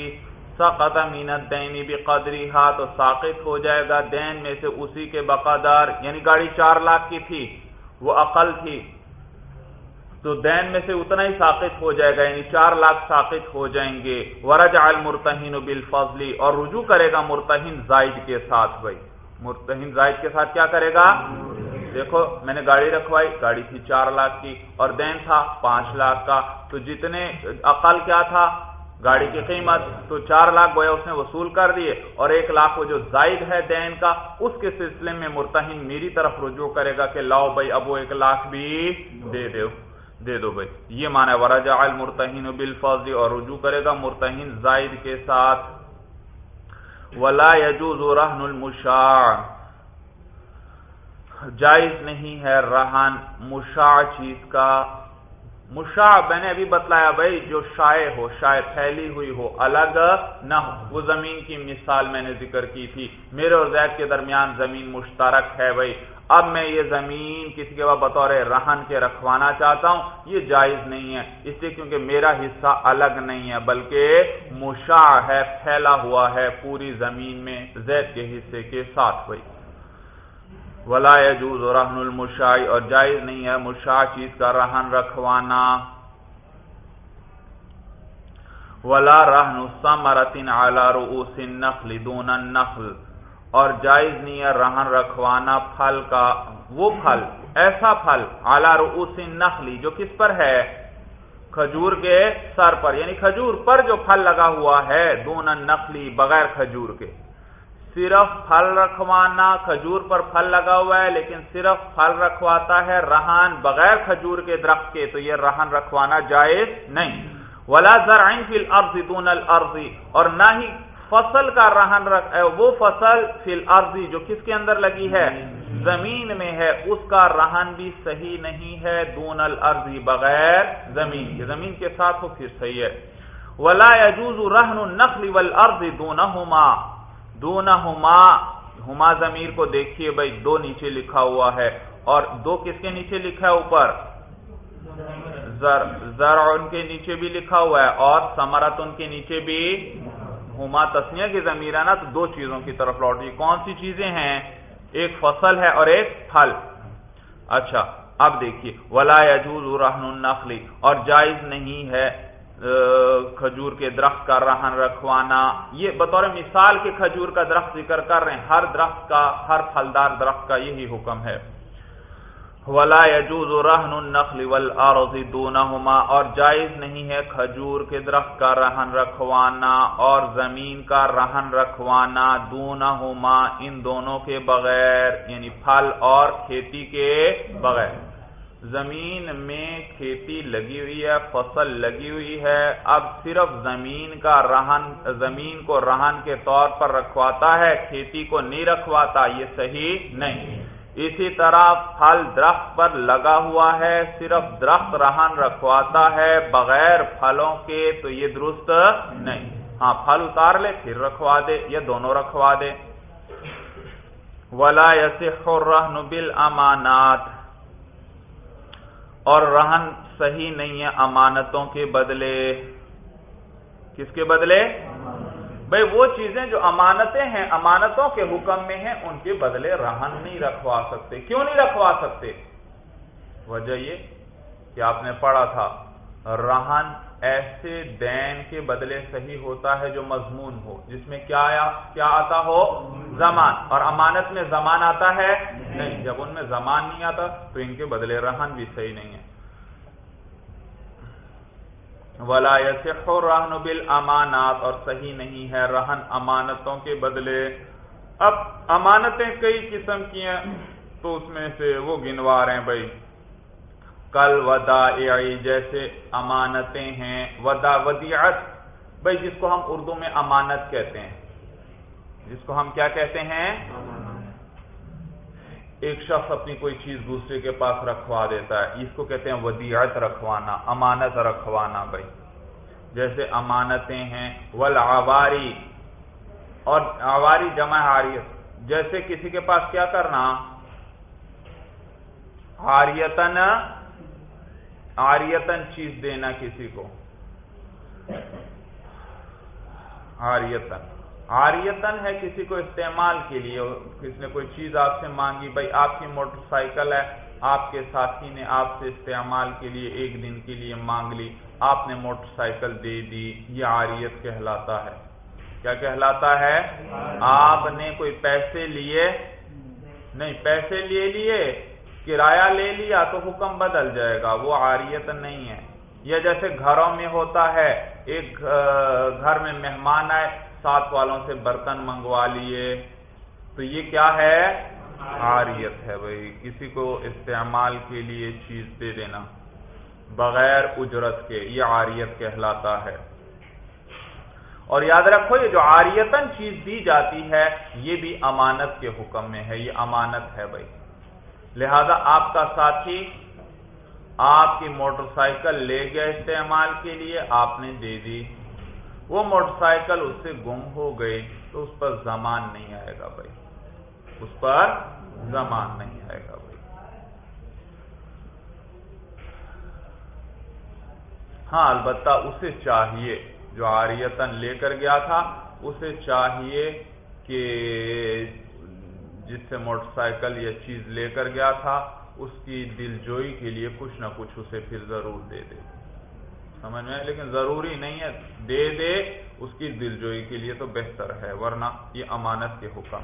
سقط مینت دینی بھی قدری ہا تو ساقط ہو جائے گا دین میں سے اسی کے بقادار یعنی گاڑی چار لاکھ کی تھی، وہ عقل تھی، تو دین میں سے اتنا ہی ساقط ہو جائے گا یعنی چار لاکھ ساقط ہو جائیں گے۔ ورج المرتہین بالفضلی اور رجوع کرے گا مرتہین زائد کے ساتھ بھائی۔ مرتہین زائد کے ساتھ کیا کرے گا؟ دیکھو، میں نے گاڑی رکھوائی، گاڑی تھی چار لاکھ کی، اور دین تھا پانچ لاکھ کا، تو جتنے عقل کیا تھا؟ گاڑی کی قیمت تو چار لاکھ گویا اس نے وصول کر دیے اور ایک لاکھ وہ جو زائد ہے دین کا، اس کے سلسلے میں مرتہین میری طرف رجوع کرے گا کہ لاؤ بھائی، اب وہ ایک لاکھ بھی دے دو دے دو بھائی۔ یہ مانا ورجا المرتہین بالفضل اور رجوع کرے گا مرتہین زائد کے ساتھ۔ ولا يجوز رہن المشاع۔ جائز نہیں ہے رہن، مشاع چیز کا۔ مشاع میں نے ابھی بتلایا بھائی، جو شائع ہو، شائع پھیلی ہوئی ہو، الگ نہ ہو۔ وہ زمین کی مثال میں نے ذکر کی تھی۔ میرے اور زید کے درمیان زمین مشترک ہے بھائی۔ اب میں یہ زمین کسی کے بعد بطور رہن کے رکھوانا چاہتا ہوں۔ یہ جائز نہیں ہے۔ اس لیے کیونکہ میرا حصہ الگ نہیں ہے، بلکہ مشاع ہے، پھیلا ہوا ہے پوری زمین میں زید کے حصے کے ساتھ بھائی۔ ولا يجوز رہن المشاع اور جائز نہیں ہے مشاع چیز کا رہن رکھوانا۔ ولا رہن الثمرة على رؤوس النخل دون النخل، اور جائز نہیں ہے رہن رکھوانا پھل کا، وہ پھل، ایسا پھل اعلی رؤوس النخل جو کس پر ہے؟ کھجور کے سر پر یعنی کھجور پر جو پھل لگا ہوا ہے دون النخلی بغیر کھجور کے۔ صرف پھل رکھوانا، کھجور پر پھل لگا ہوا ہے، لیکن صرف پھل رکھواتا ہے رہن بغیر کھجور کے درخت کے، تو یہ رہن رکھوانا جائز نہیں۔ ولا زرعین فی الارض دون الارض، اور نہ ہی فصل کا رہن رکھ وہ فصل فی الارض جو کس کے اندر لگی ہے؟ زمین میں ہے، اس کا رہن بھی صحیح نہیں ہے دون الارض بغیر زمین۔ زمین کے ساتھ ہو پھر صحیح ہے۔ ولا يجوز رہن النخل والارض دونہما دونہما، ہما ضمیر کو دیکھیے بھائی، دو نیچے لکھا ہوا ہے۔ اور دو کس کے نیچے لکھا ہے اوپر؟ زر ان کے نیچے بھی لکھا ہوا ہے۔ اور سمرت ان کے نیچے بھی ہما تسنیا کی ضمیر ہے نا، تو دو چیزوں کی طرف لوٹ۔ رہی کون سی چیزیں ہیں؟ ایک فصل ہے اور ایک پھل۔ اچھا اب دیکھیے۔ ولا یجوز رہن النخلی اور جائز نہیں ہے۔ کھجور کے درخت کا رہن رکھوانا، یہ بطور مثال کے کھجور کا درخت ذکر کر رہے ہیں۔ ہر درخت کا، ہر پھلدار درخت کا یہی حکم ہے۔ ولا يجوز رہن النخل والارض دونہما اور جائز نہیں ہے کھجور کے درخت کا رہن رکھوانا اور زمین کا رہن رکھوانا دونہما ان دونوں کے بغیر یعنی پھل اور کھیتی کے بغیر۔ زمین میں کھیتی لگی ہوئی ہے، فصل لگی ہوئی ہے، اب صرف زمین کا رہن، زمین کو رہن کے طور پر رکھواتا ہے، کھیتی کو نہیں رکھواتا، یہ صحیح نہیں۔ اسی طرح پھل درخت پر لگا ہوا ہے، صرف درخت رہن رکھواتا ہے، بغیر پھلوں کے تو یہ درست نہیں۔ ہاں پھل اتار لے، پھر رکھوا دے یا دونوں رکھوا دے۔ ولا يصح الرهن بالامانات اور رہن صحیح نہیں ہے امانتوں کے بدلے۔ کس کے بدلے؟ بھائی وہ چیزیں جو امانتیں ہیں، امانتوں کے حکم میں ہیں، ان کے بدلے رہن نہیں رکھوا سکتے۔ کیوں نہیں رکھوا سکتے؟ وجہ یہ کہ آپ نے پڑھا تھا، رہن ایسے دین کے بدلے صحیح ہوتا ہے جو مضمون ہو، جس میں کیا آیا، کیا آتا ہو؟ زمان۔ اور امانت میں زمان آتا ہے؟ نہیں۔ جب ان میں زمان نہیں آتا، تو ان کے بدلے رہن بھی صحیح نہیں ہے ولا يصح الرهن بالامانات اور صحیح نہیں ہے رہن امانتوں کے بدلے۔ اب امانتیں کئی قسم کی ہیں، تو اس میں سے وہ گنوا رہے ہیں بھائی۔ کل ودا جیسے امانتیں ہیں، ودا ودیعت۔ بھائی، جس کو ہم اردو میں امانت کہتے ہیں۔ جس کو ہم کیا کہتے ہیں؟ ایک شخص اپنی کوئی چیز دوسرے کے پاس رکھوا دیتا ہے۔ اس کو کہتے ہیں ودیعت رکھوانا، امانت رکھوانا بھائی۔ جیسے امانتیں ہیں ولاباری اور آواری جمع حاریت۔ جیسے کسی کے پاس کیا کرنا؟ حاریتن آریتن چیز دینا کسی کو۔ آریتن آریتن ہے کسی کو استعمال کے لیے۔ کسی نے کوئی چیز آپ سے مانگی؟ بھائی آپ کی موٹر سائیکل ہے آپ کے ساتھی نے آپ سے استعمال کے لیے ایک دن کے لیے مانگ لی آپ نے موٹر سائیکل دے دی یہ آریت کہلاتا ہے۔ کیا کہلاتا ہے؟ آپ نے کوئی پیسے لیے؟ نہیں پیسے لے لیے۔ کرایہ لے لیا تو حکم بدل جائے گا، وہ آریت نہیں ہے۔ یا جیسے گھروں میں ہوتا ہے، ایک گھر میں مہمان آئے، ساتھ والوں سے برتن منگوا لیے، تو یہ کیا ہے؟ آریت ہے بھائی، کسی کو استعمال کے لیے چیز دے دینا، بغیر اجرت کے، یہ آریت کہلاتا ہے۔ اور یاد رکھو، یہ جو آریتن چیز دی جاتی ہے، یہ بھی امانت کے حکم میں ہے، یہ امانت ہے بھائی۔ لہذا آپ کا ساتھی آپ کی موٹر سائیکل لے گیا استعمال کے لیے، آپ نے دے دی۔ وہ موٹر سائیکل اس سے گم ہو گئی تو اس پر زمان نہیں آئے گا بھائی۔ اس پر زمان نہیں آئے گا بھائی۔ ہاں البتہ اسے چاہیے، جو آریتن لے کر گیا تھا، اسے چاہیے کہ جس سے موٹر سائیکل یا چیز لے کر گیا تھا، اس کی دل جوئی کے لیے کچھ نہ کچھ اسے پھر ضرور دے دے۔ سمجھ میں لیکن ضروری نہیں ہے، دے دے، اس کی دل جوئی کے لیے تو بہتر ہے، ورنہ یہ امانت کے حکم۔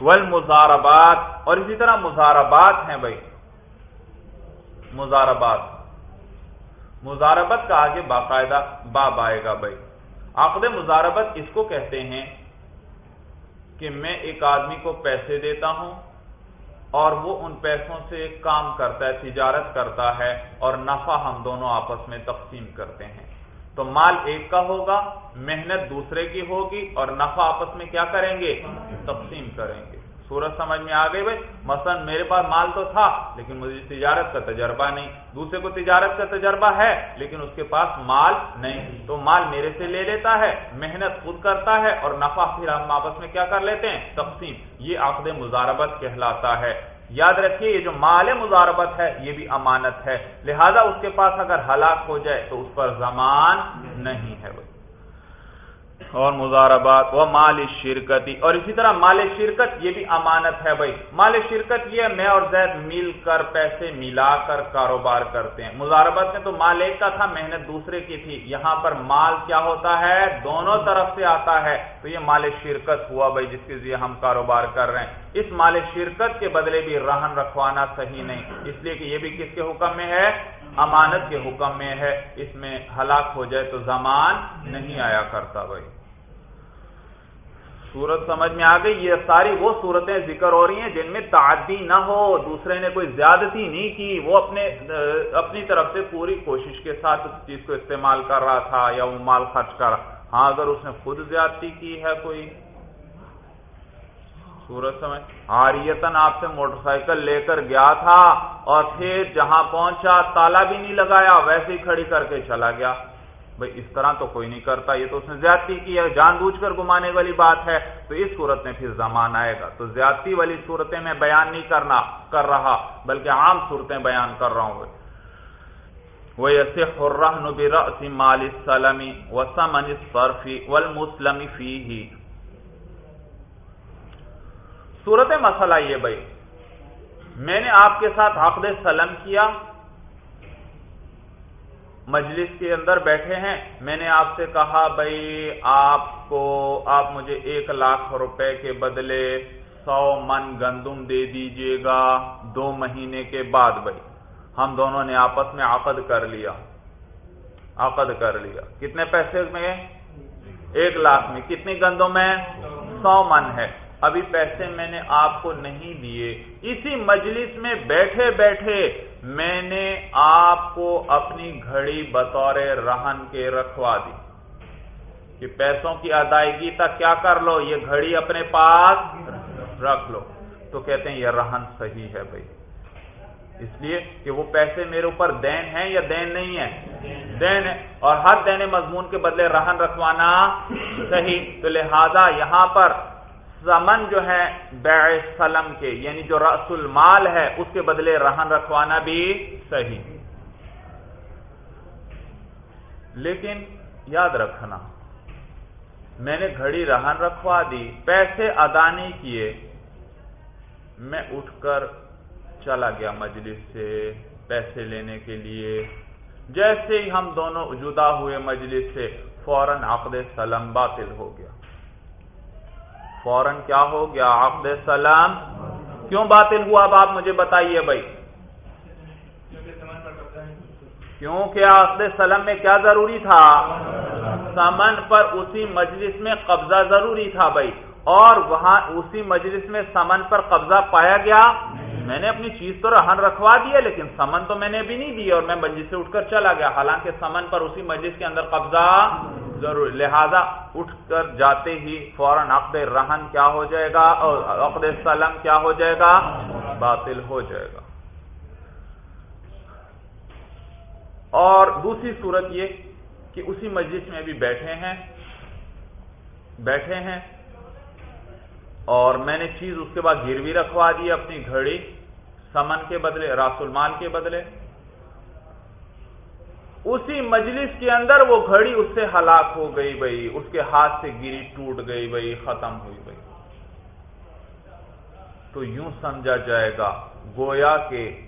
ول مزاربات اور اسی طرح مزاربات ہیں بھائی۔ مزاربات مزاربت کا آگے باقاعدہ باب آئے گا بھائی۔ عقد مزاربت اس کو کہتے ہیں؟ کہ میں ایک آدمی کو پیسے دیتا ہوں اور وہ ان پیسوں سے کام کرتا ہے، تجارت کرتا ہے اور نفع ہم دونوں آپس میں تقسیم کرتے ہیں۔ تو مال ایک کا ہوگا، محنت دوسرے کی ہوگی اور نفع آپس میں کیا کریں گے؟ تقسیم کریں گے۔ سورج سمجھ میں آ گئی بھائی؟ مثلا میرے پاس مال تو تھا، لیکن مجھے تجارت کا تجربہ نہیں۔ دوسرے کو تجارت کا تجربہ ہے، لیکن اس کے پاس مال نہیں۔ تو مال میرے سے لے لیتا ہے، محنت خود کرتا ہے اور نفع پھر ہم آپس میں کیا کر لیتے ہیں؟ تقسیم۔ یہ عقد مزاربت کہلاتا ہے۔ یاد رکھیے، یہ جو مال مزاربت ہے، یہ بھی امانت ہے۔ لہذا اس کے پاس اگر ہلاک ہو جائے تو اس پر زمان نہیں ہے۔ بھائی اور مزاربات وہ مال شرکتی اور اسی طرح مال شرکت یہ بھی امانت ہے بھائی۔ مال شرکت یہ میں اور زید مل کر پیسے ملا کر کاروبار کرتے ہیں۔ مزاربت میں تو مال ایک کا تھا، محنت دوسرے کی تھی۔ یہاں پر مال کیا ہوتا ہے؟ دونوں طرف سے آتا ہے۔ تو یہ مال شرکت ہوا بھائی، جس کے ذریعے ہم کاروبار کر رہے ہیں۔ اس مال شرکت کے بدلے بھی رہن رکھوانا صحیح نہیں۔ اس لیے کہ یہ بھی کس کے حکم میں ہے؟ امانت کے حکم میں ہے۔ اس میں ہلاک ہو جائے تو زمان نہیں آیا کرتا بھائی۔ صورت سمجھ میں آ گئی۔ یہ ساری وہ صورتیں ذکر ہو رہی ہیں جن میں تعدی نہ ہو، دوسرے نے کوئی زیادتی نہیں کی، وہ اپنے، اپنی طرف سے پوری کوشش کے ساتھ اس چیز کو استعمال کر رہا تھا یا وہ مال خرچ کر رہا۔ ہاں اگر اس نے خود زیادتی کی ہے کوئی۔ سورج سمجھ آریتن آپ سے موٹر سائیکل لے کر گیا تھا اور پھر جہاں پہنچا تالا بھی نہیں لگایا، ویسے ہی کھڑی کر کے چلا گیا۔ بھائی، اس طرح تو کوئی نہیں کرتا، یہ تو اس نے زیادتی کی ہے، جان بوجھ کر گمانے والی بات ہے۔ تو اس صورت میں پھر زمان آئے گا۔ تو زیادتی والی صورتیں میں بیان نہیں کرنا، کر رہا، بلکہ عام صورتیں بیان کر رہا ہوں۔ وہ ایسے خرہ مال سلمی و سمن فرفی ول فی صورت مسئلہ یہ بھائی، میں نے آپ کے ساتھ عقد سلم کیا، مجلس کے اندر بیٹھے ہیں، میں نے آپ سے کہا بھائی، آپ کو، آپ مجھے ایک لاکھ روپے کے بدلے سو من گندم دے دیجیے گا دو مہینے کے بعد بھائی۔ ہم دونوں نے آپس میں عقد کر لیا۔ عقد کر لیا۔ کتنے پیسے میں؟ ایک لاکھ میں۔ کتنی گندم ہے؟ سو من ہے۔ ابھی پیسے میں نے آپ کو نہیں دیے۔ اسی مجلس میں بیٹھے بیٹھے میں نے آپ کو اپنی گھڑی بطور رہن کے رکھوا دی۔ کہ پیسوں کی ادائیگی تک کیا کر لو، یہ گھڑی اپنے پاس رکھ لو۔ تو کہتے ہیں، یہ رہن صحیح ہے بھائی۔ اس لیے کہ وہ پیسے میرے اوپر دین ہیں یا دین نہیں ہے دین ہے اور ہر دین مضمون کے بدلے رہن رکھوانا صحیح۔ تو لہذا یہاں پر زمن جو ہے بیع سلم کے یعنی جو رس المال ہے، اس کے بدلے رہن رکھوانا بھی صحیح۔ لیکن یاد رکھنا، میں نے گھڑی رہن رکھوا دی، پیسے ادا نہیں کیے، میں اٹھ کر چلا گیا مجلس سے پیسے لینے کے لیے۔ جیسے ہی ہم دونوں جدا ہوئے مجلس سے، فوراً عقد سلم باطل ہو گیا۔ فوراً کیا ہو گیا؟ عقد سلم کیوں باطل ہوا؟ اب آپ مجھے بتائیے بھائی۔ کیونکہ عقد سلم میں کیا ضروری تھا؟ سمن پر اسی مجلس میں قبضہ ضروری تھا بھائی۔ اور وہاں اسی مجلس میں سمن پر قبضہ پایا گیا۔ میں نے اپنی چیز تو رہن رکھوا دی لیکن سمن تو میں نے ابھی نہیں دی اور میں مجلس سے اٹھ کر چلا گیا۔ حالانکہ سمن پر اسی مجلس کے اندر قبضہ ضرور لہذا اٹھ کر جاتے ہی فوراً عقد رہن کیا ہو جائے گا اور عقد سلم کیا ہو جائے گا؟ باطل ہو جائے گا۔ اور دوسری صورت یہ کہ اسی مجلس میں بھی بیٹھے ہیں۔ بیٹھے ہیں۔ اور میں نے چیز اس کے بعد گروی رکھوا دی اپنی گھڑی، سمن کے بدلے، راس المال کے بدلے۔ اسی مجلس کے اندر وہ گھڑی اس سے ہلاک ہو گئی بھائی اس کے ہاتھ سے گری ٹوٹ گئی بھائی ختم ہوئی بھائی تو یوں سمجھا جائے گا، گویا کہ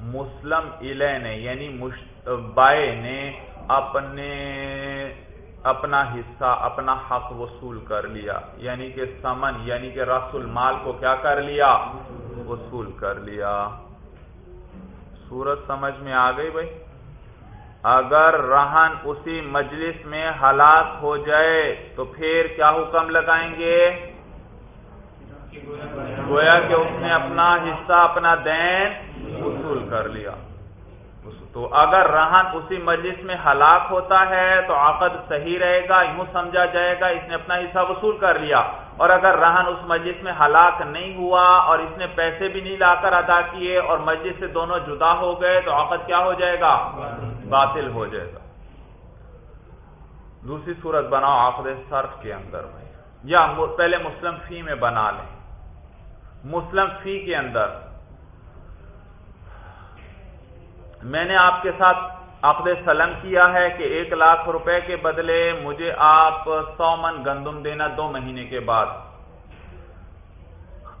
مسلم الہ نے یعنی بائے نے اپنے، اپنا حصہ، اپنا حق وصول کر لیا۔ یعنی کہ سمن یعنی کہ رس المال کو کیا کر لیا؟ وصول کر لیا۔ سورت سمجھ میں آ گئی بھائی اگر رہن اسی مجلس میں ہلاک ہو جائے تو پھر کیا حکم لگائیں گے؟ گویا کہ اس نے اپنا حصہ، اپنا دین وصول کر لیا۔ تو اگر رہن اسی مجلس میں ہلاک ہوتا ہے تو عقد صحیح رہے گا، یوں سمجھا جائے گا، اس نے اپنا حصہ وصول کر لیا۔ اور اگر رہن اس مجلس میں ہلاک نہیں ہوا اور اس نے پیسے بھی نہیں لا کر ادا کیے اور مسجد سے دونوں جدا ہو گئے، تو عقد کیا ہو جائے گا؟ باطل ہو جائے گا۔ دوسری صورت بناؤ عقد صرف کے اندر میں۔ یا پہلے مسلم فی میں بنا لیں۔ مسلم فی کے اندر۔ میں نے آپ کے ساتھ عقد سلم کیا ہے کہ ایک لاکھ روپے کے بدلے مجھے آپ سو من گندم دینا دو مہینے کے بعد۔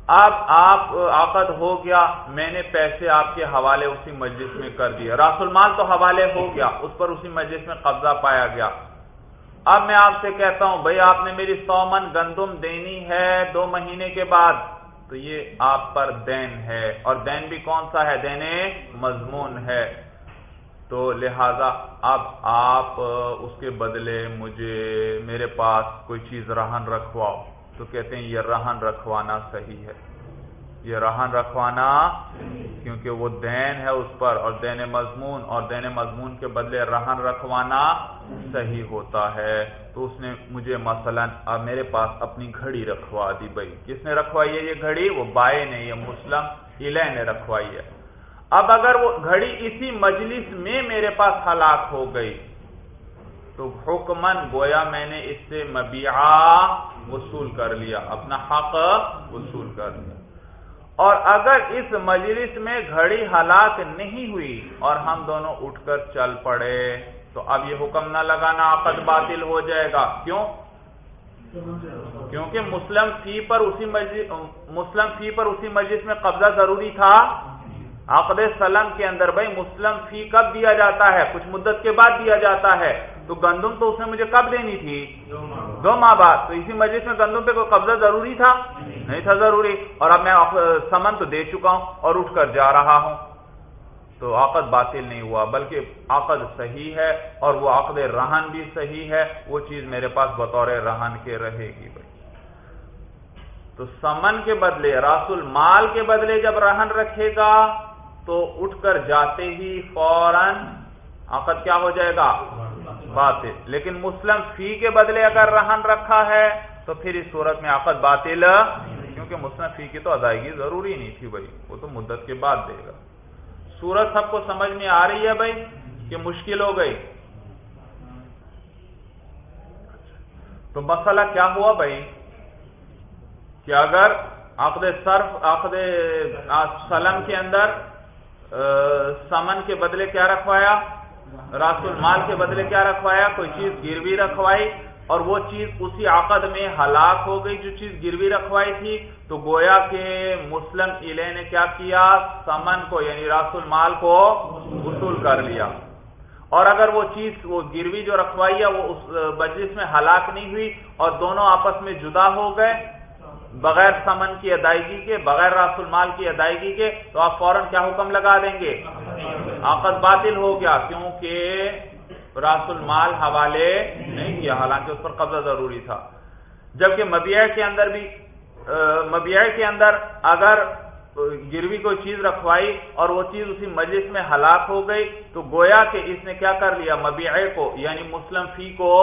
اب آپ عقد ہو گیا، میں نے پیسے آپ کے حوالے اسی مجلس میں کر دیا راس المال تو حوالے ہو گیا، اس پر اسی مجلس میں قبضہ پایا گیا۔ اب میں آپ سے کہتا ہوں بھائی آپ نے میری سو من گندم دینی ہے دو مہینے کے بعد۔ تو یہ آپ پر دین ہے۔ اور دین بھی کون سا ہے؟ دین مضمون ہے۔ تو لہذا اب آپ اس کے بدلے مجھے میرے پاس کوئی چیز رہن رکھواؤ۔ تو کہتے ہیں یہ رہن رکھوانا صحیح ہے۔ یہ رہن رکھوانا، کیونکہ وہ دین ہے اس پر، اور دین مضمون، اور دین مضمون کے بدلے رہن رکھوانا صحیح ہوتا ہے۔ تو اس نے مجھے مثلا میرے پاس اپنی گھڑی رکھوا دی بھائی۔ کس نے رکھوائی ہے یہ گھڑی؟ وہ بائے نے، یہ مسلم الہ نے رکھوائی ہے۔ اب اگر وہ گھڑی اسی مجلس میں میرے پاس ہلاک ہو گئی، تو حکمن گویا میں نے اس سے مبیعہ وصول کر لیا، اپنا حق وصول کر لیا۔ اور اگر اس مجلس میں گھڑی ہلاک نہیں ہوئی اور ہم دونوں اٹھ کر چل پڑے تو اب یہ حکم نہ لگانا عقد باطل ہو جائے گا۔ کیوں؟ کیونکہ مسلم فی پر اسی مجلس مسلم فی پر اسی مجلس میں قبضہ ضروری تھا۔ عقد سلم کے اندر بھائی مسلم فی کب دیا جاتا ہے؟ کچھ مدت کے بعد دیا جاتا ہے۔ تو گندم تو اس نے مجھے کب دینی تھی؟ دو ماہ بعد۔ تو اسی مجلس میں گندم پہ کوئی قبضہ ضروری تھا؟ نہیں تھا ضروری اور اب میں سمن تو دے چکا ہوں اور اٹھ کر جا رہا ہوں۔ تو عقد باطل نہیں ہوا، بلکہ عقد صحیح ہے اور وہ عقد رہن بھی صحیح ہے۔ وہ چیز میرے پاس بطور رہن کے رہے گی بھائی۔ تو سمن کے بدلے راس المال کے بدلے جب رہن رکھے گا، تو اٹھ کر جاتے ہی فوراً عقد کیا ہو جائے گا؟ باطل۔ لیکن مسلم فی کے بدلے اگر رہن رکھا ہے، تو پھر اس صورت میں عقد باطل کیونکہ مسلم فی کی تو ادائیگی ضروری نہیں تھی بھائی، وہ تو مدت کے بعد دے گا۔ صورت سب کو سمجھ میں آ رہی ہے بھائی کہ مشکل ہو گئی؟ تو مسئلہ کیا ہوا بھائی؟ کہ اگر عقد صرف، عقد سلم کے اندر سمن کے بدلے کیا رکھوایا؟ راس المال کے بدلے کیا رکھوایا؟ کوئی چیز گروی رکھوائی؟ اور وہ چیز اسی عقد میں ہلاک ہو گئی جو چیز گروی رکھوائی تھی، تو گویا کہ مسلم علیہ نے کیا کیا؟ سمن کو یعنی راس المال کو وصول کر لیا۔ اور اگر وہ چیز، وہ گروی جو رکھوائی ہے، وہ اس مجلس میں ہلاک نہیں ہوئی اور دونوں آپس میں جدا ہو گئے، بغیر سمن کی ادائیگی کے، بغیر راس المال کی ادائیگی کے، تو آپ فوراً کیا حکم لگا دیں گے؟ آقد باطل ہو گیا۔ کیونکہ راس المال حوالے نہیں کیا، حالانکہ اس پر قبضہ ضروری تھا۔ جبکہ مبیع کے اندر بھی مبیع کے اندر اگر گروی کوئی چیز رکھوائی اور وہ چیز اسی مجلس میں ہلاک ہو گئی، تو گویا کہ اس نے کیا کر لیا؟ مبیعے کو یعنی مسلم فی کو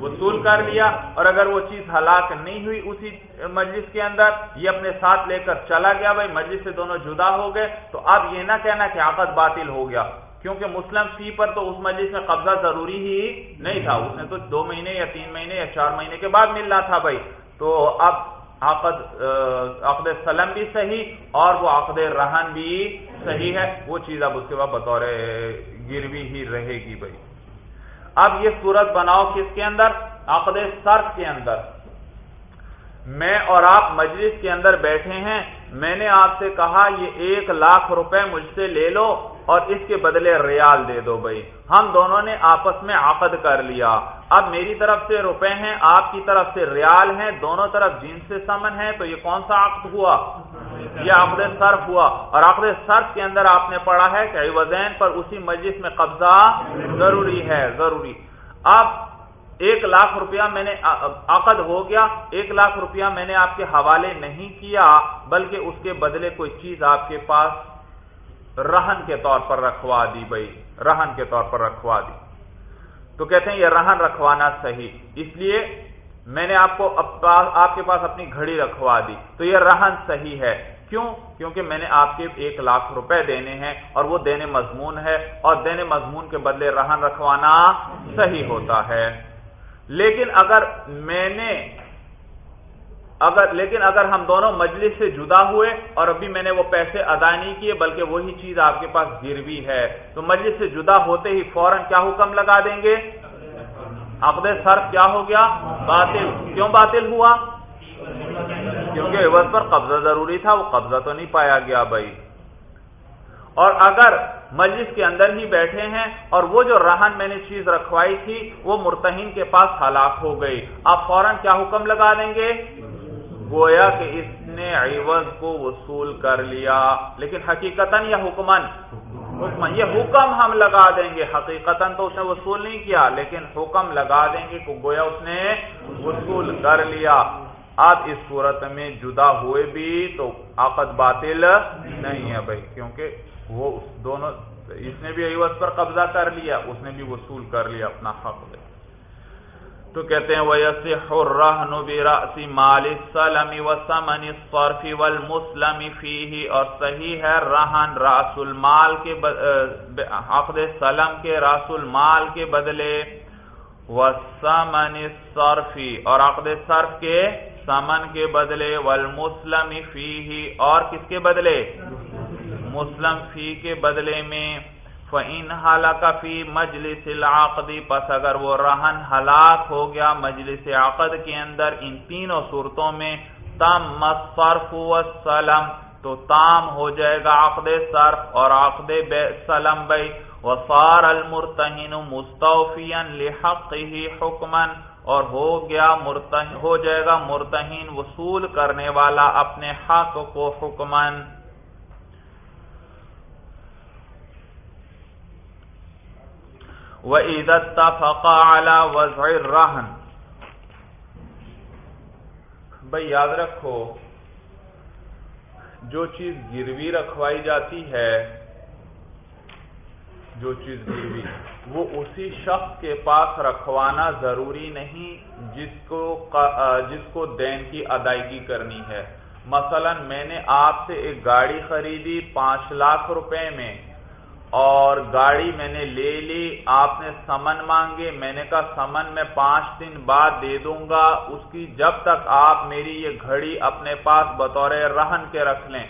وصول کر لیا۔ اور اگر وہ چیز ہلاک نہیں ہوئی اسی مجلس کے اندر، یہ اپنے ساتھ لے کر چلا گیا، بھائی مجلس سے دونوں جدا ہو گئے۔ تو اب یہ نہ کہنا کہ آقد باطل ہو گیا۔ کیونکہ مسلم فی پر تو اس مجلس میں قبضہ ضروری ہی نہیں تھا۔ اس نے تو دو مہینے یا تین مہینے یا چار مہینے کے بعد ملنا تھا بھائی۔ تو اب عقد عقد سلم بھی صحیح اور وہ عقد رہن بھی صحیح ہے۔ وہ چیز اب اس کے بعد بطور گروی ہی رہے گی بھائی۔ اب یہ صورت بناؤ کس کے اندر؟ عقد صرف کے اندر۔ میں اور آپ مجلس کے اندر بیٹھے ہیں۔ میں نے آپ سے کہا، یہ ایک لاکھ روپے مجھ سے لے لو۔ اور اس کے بدلے ریال دے دو بھائی۔ ہم دونوں نے آپس میں عقد کر لیا۔ اب میری طرف سے روپے ہیں، آپ کی طرف سے ریال ہیں، دونوں طرف جن سے سمن ہے، تو یہ کون سا عقد ہوا؟ یہ عقد صرف ہوا۔ اور عقد صرف کے اندر آپ نے پڑھا ہے کہ وزین پر اسی مجلس میں قبضہ ضروری ہے، ضروری۔ اب ایک لاکھ روپیہ میں نے، عقد ہو گیا۔ ایک لاکھ روپیہ میں نے آپ کے حوالے نہیں کیا، بلکہ اس کے بدلے کوئی چیز آپ کے پاس رہن کے طور پر رکھوا دی بھائی رہن کے طور پر رکھوا دی۔ تو کہتے ہیں یہ رہن رکھوانا صحیح، اس لیے میں نے آپ کو آپ کے پاس اپنی گھڑی رکھوا دی۔ تو یہ رہن صحیح ہے۔ کیوں؟ کیونکہ میں نے آپ کے ایک لاکھ روپے دینے ہیں اور وہ دینے مضمون ہے اور دینے مضمون کے بدلے رہن رکھوانا صحیح ہوتا ہے۔ لیکن اگر میں نے اگر لیکن اگر ہم دونوں مجلس سے جدا ہوئے اور ابھی میں نے وہ پیسے ادا نہیں کیے، بلکہ وہی چیز آپ کے پاس گروی ہے۔ تو مجلس سے جدا ہوتے ہی فوراً کیا حکم لگا دیں گے؟ عقد صرف کیا ہو گیا؟ باطل۔ کیوں باطل ہوا؟ کیونکہ عوض پر قبضہ ضروری تھا، وہ قبضہ تو نہیں پایا گیا بھائی۔ اور اگر مجلس کے اندر ہی بیٹھے ہیں اور وہ جو رہن میں نے چیز رکھوائی تھی، وہ مرتہین کے پاس ہلاک ہو گئی۔ آپ فوراً کیا حکم لگا دیں گے؟ گویا کہ اس نے عوض کو وصول کر لیا، لیکن حقیقت یا حکمن حکمن یہ حکم ہم لگا دیں گے. حقیقت تو اس نے وصول نہیں کیا، لیکن حکم لگا دیں گے کہ گویا اس نے وصول کر لیا۔ اب اس صورت میں جدا ہوئے بھی تو آقت باطل نہیں ہے بھائی، کیونکہ وہ دونوں، اس نے بھی عوض پر قبضہ کر لیا، اس نے بھی وصول کر لیا اپنا حق۔ دے تو کہتے ہیں وَيَسِحُ الرَّهْنُ بِرَأْسِ مَالِ السَّلَمِ وَسَمَنِ الصَّرْفِ وَالْمُسْلَمِ فِيهِ اور صحیح ہے، رہن راس المال کے عقد سلم کے راس المال کے بدلے وَسَمَنِ الصَّرْفِ اور عقد صرف کے سمن کے بدلے، وَالْمُسْلَمِ فِيهِ اور کس کے بدلے؟ مسلم فی کے بدلے میں فَإِنْ هَلَكَ فِي مَجْلِسِ الْعَقْدِ، پس اگر وہ رہن ہلاک ہو گیا مجلس عقد کے اندر ان تینوں صورتوں میں، تم مصرف والسلم، تو تام ہو جائے گا عقد صرف اور عقد سلم بھائی وصار المرتہن مستوفیا لحقه حکما اور ہو گیا مرتہن ہو جائے گا مرتہن وصول کرنے والا اپنے حق کو حکمن وَإِذَا اتَّفَقَ عَلَى وَزْعِ الرَّحْن بھئی یاد رکھو، جو چیز گروی رکھوائی جاتی ہے، جو چیز گروی، وہ اسی شخص کے پاس رکھوانا ضروری نہیں جس کو جس کو دین کی ادائیگی کرنی ہے۔ مثلا میں نے آپ سے ایک گاڑی خریدی پانچ لاکھ روپے میں۔ اور گاڑی میں نے لے لی، آپ نے سمن مانگے، میں نے کہا سمن میں پانچ دن بعد دے دوں گا، اس کی جب تک آپ میری یہ گھڑی اپنے پاس بطور رہن کے رکھ لیں۔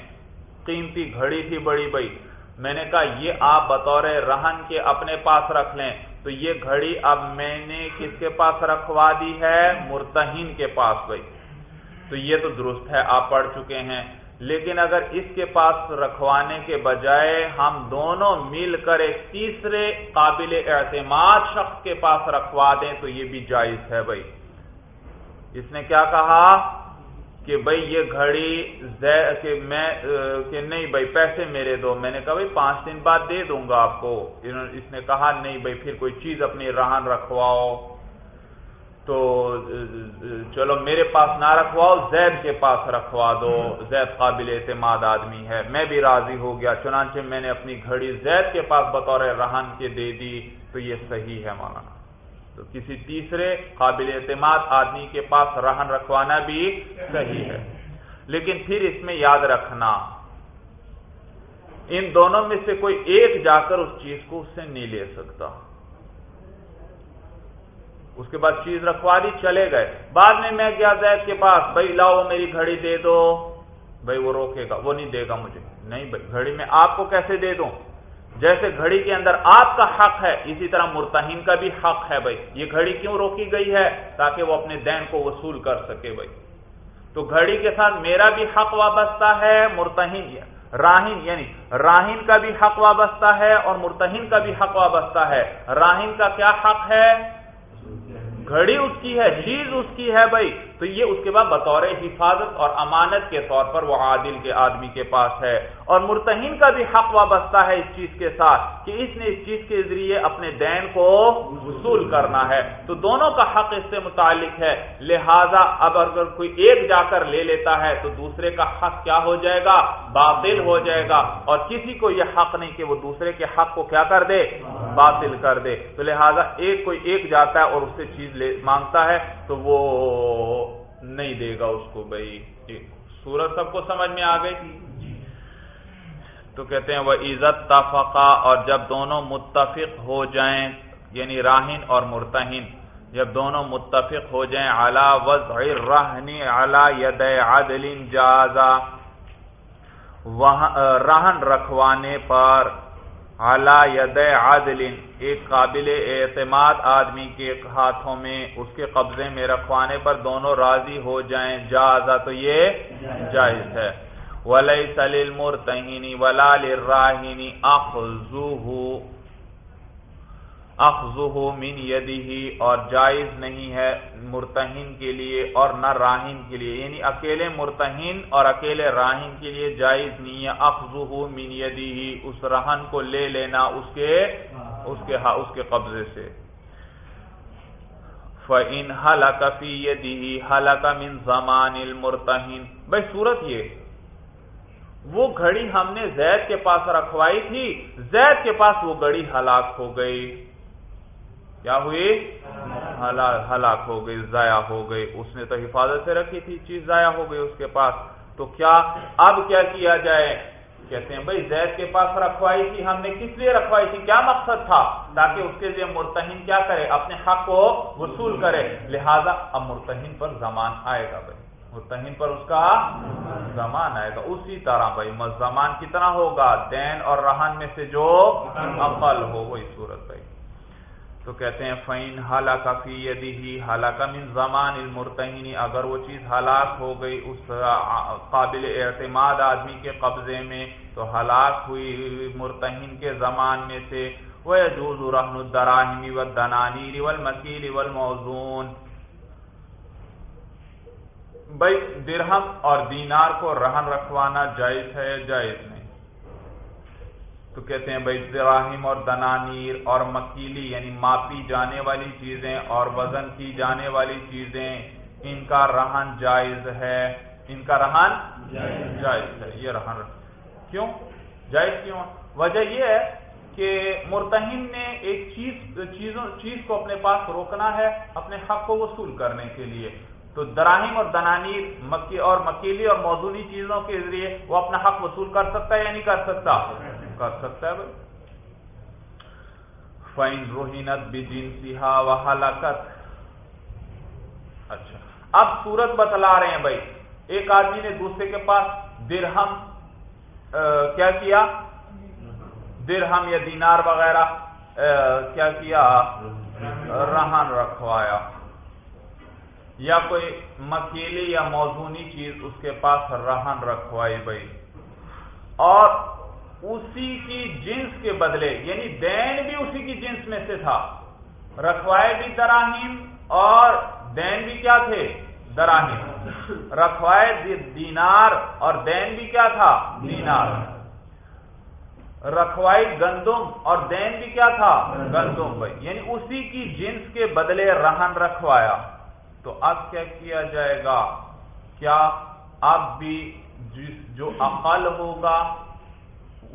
قیمتی گھڑی تھی بڑی بڑی میں نے کہا یہ آپ بطور رہن کے اپنے پاس رکھ لیں۔ تو یہ گھڑی اب میں نے کس کے پاس رکھوا دی ہے؟ مرتہین کے پاس بھائی۔ تو یہ تو درست ہے، آپ پڑھ چکے ہیں۔ لیکن اگر اس کے پاس رکھوانے کے بجائے ہم دونوں مل کر ایک تیسرے قابل اعتماد شخص کے پاس رکھوا دیں تو یہ بھی جائز ہے بھائی۔ اس نے کیا کہا کہ بھائی یہ گھڑی کہ میں کہ نہیں بھائی پیسے میرے دو۔ میں نے کہا بھائی پانچ دن بعد دے دوں گا آپ کو۔ اس نے کہا نہیں بھائی پھر کوئی چیز اپنی رہن رکھواؤ۔ تو چلو میرے پاس نہ رکھواؤ زید کے پاس رکھوا دو۔ زید قابل اعتماد آدمی ہے۔ میں بھی راضی ہو گیا چنانچہ میں نے اپنی گھڑی زید کے پاس بطور رہن کے دے دی تو یہ صحیح ہے مولانا۔ تو کسی تیسرے قابل اعتماد آدمی کے پاس رہن رکھوانا بھی صحیح ہے۔ لیکن پھر اس میں یاد رکھنا ان دونوں میں سے کوئی ایک جا کر اس چیز کو اس سے نہیں لے سکتا۔ اس کے بعد چیز رکھوا دی چلے گئے۔ بعد میں میں گیا زید کے پاس، بھائی لاؤ میری گھڑی دے دو۔ بھائی وہ روکے گا، وہ نہیں دے گا مجھے۔ نہیں بھائی، گھڑی میں آپ کو کیسے دے دوں؟ جیسے گھڑی کے اندر آپ کا حق ہے، اسی طرح مرتہین کا بھی حق ہے بھائی۔ یہ گھڑی کیوں روکی گئی ہے؟ تاکہ وہ اپنے دین کو وصول کر سکے بھائی۔ تو گھڑی کے ساتھ میرا بھی حق وابستہ ہے، مرتہین، راہین یعنی راہین کا بھی حق وابستہ ہے اور مرتہین کا بھی حق وابستہ ہے۔ راہین کا کیا حق ہے؟ گھڑی اس کی ہے چیز اس کی ہے بھائی۔ تو یہ اس کے بعد بطور حفاظت اور امانت کے طور پر وہ عادل کے آدمی کے پاس ہے۔ اور مرتہین کا بھی حق وابستہ ہے اس چیز کے ساتھ کہ اس نے اس چیز کے ذریعے اپنے دین کو وصول کرنا ہے۔ تو دونوں کا حق اس سے متعلق ہے۔ لہذا اب اگر کوئی ایک جا کر لے لیتا ہے تو دوسرے کا حق کیا ہو جائے گا؟ باطل ہو جائے گا۔ اور کسی کو یہ حق نہیں کہ وہ دوسرے کے حق کو کیا کر دے؟ باطل کر دے۔ تو لہذا ایک کوئی ایک جاتا ہے اور اس سے چیز مانگتا ہے تو وہ نہیں دے گا اس کو بھائی۔ سورج سب کو سمجھ میں آ گئی؟ تو کہتے ہیں وہ عزت تفقا اور جب دونوں متفق ہو جائیں یعنی راہن اور مرتہن جب دونوں متفق ہو جائیں اعلی وضع رہنی اعلی ید عدل جازا۔ رہن رکھوانے پر ید عادل ایک قابل اعتماد آدمی کے ہاتھوں میں اس کے قبضے میں رکھوانے پر دونوں راضی ہو جائیں جازا تو یہ جائز ہے۔ ولی سلیل مرتہینی ولال راہینی اخ اخذہ من یدی اور جائز نہیں ہے مرتہین کے لیے اور نہ راہین کے لیے یعنی اکیلے مرتہین اور اکیلے راہین کے لیے جائز نہیں ہے. اخذہ من یدی اس رہن کو لے لینا اس کے اس کے ہاں، اس کے قبضے سے. فَإِنْ حَلَكَ فِي يَدِهِ حَلَكَ مِنْ زَمَانِ الْمُرْتَحِينَ بھئی صورت یہ، وہ گھڑی ہم نے زید کے پاس رکھوائی تھی، زید کے پاس وہ گھڑی ہلاک ہو گئی. کیا ہوئی؟ ہلاک ہو گئی ضائع ہو گئی۔ اس نے تو حفاظت سے رکھی تھی چیز ضائع ہو گئی اس کے پاس۔ تو کیا اب کیا کیا جائے؟ کہتے ہیں بھائی زید کے پاس رکھوائی تھی ہم نے کس لیے رکھوائی تھی؟ کیا مقصد تھا؟ تاکہ اس کے لیے مرتہن کیا کرے؟ اپنے حق کو وصول کرے۔ لہذا اب مرتہن پر زمان آئے گا بھائی۔ مرتہن پر اس کا زمان آئے گا۔ اسی طرح بھائی زمان کتنا ہوگا؟ دین اور رہن میں سے جو عقل ہو وہی صورت بھائی۔ تو کہتے ہیں فین ہلاکا فی یدی ہلاکا من زمان المرتہینی اگر وہ چیز ہلاک ہو گئی اس قابل اعتماد آدمی کے قبضے میں، تو ہلاک ہوئی مرتہین کے زمان میں سے وہ جوز رحن الدراہمی و دنانی والمکیل والموزون بھائی، درہم اور دینار کو رہن رکھوانا جائز ہے جائز نہیں؟ تو کہتے ہیں بھائی دراہم اور دنانیر اور مکیلی یعنی ماپی جانے والی چیزیں اور وزن کی جانے والی چیزیں، ان کا رہن جائز ہے۔ ان کا رہن جائز ہے، یہ رہن۔ کیوں؟ جائز کیوں؟ وجہ یہ ہے کہ مرتہن نے ایک چیز، چیزوں، چیز کو اپنے پاس روکنا ہے اپنے حق کو وصول کرنے کے لیے۔ تو دراہیم اور دنانیر، مکی، اور مکیلی اور موضوعی چیزوں کے ذریعے وہ اپنا حق وصول کر سکتا ہے یا نہیں کر سکتا؟ کر سکتا ہے بھائی فائن روحینت سہا و ہلاکت اچھا۔ اب سورت بتلا رہے ہیں بھائی۔ ایک آدمی نے دوسرے کے پاس درہم کیا کیا؟ درہم یا دینار وغیرہ کیا کیا؟ رہن رکھوایا۔ یا کوئی مکیلی یا موزونی چیز اس کے پاس رہن رکھوائی بھائی۔ اور اسی کی جنس کے بدلے یعنی دین بھی اسی کی جنس میں سے تھا۔ رکھوائے بھی دراہیم اور دین بھی کیا تھے؟ دراہیم رکھوائے دینار اور دین بھی کیا تھا؟ دینار۔ رکھوائی گندم اور دین بھی کیا تھا؟ گندم بھائی۔ یعنی اسی کی جنس کے بدلے رہن رکھوایا۔ تو اب کیا کیا جائے گا؟ کیا اب بھی جو عقل ہوگا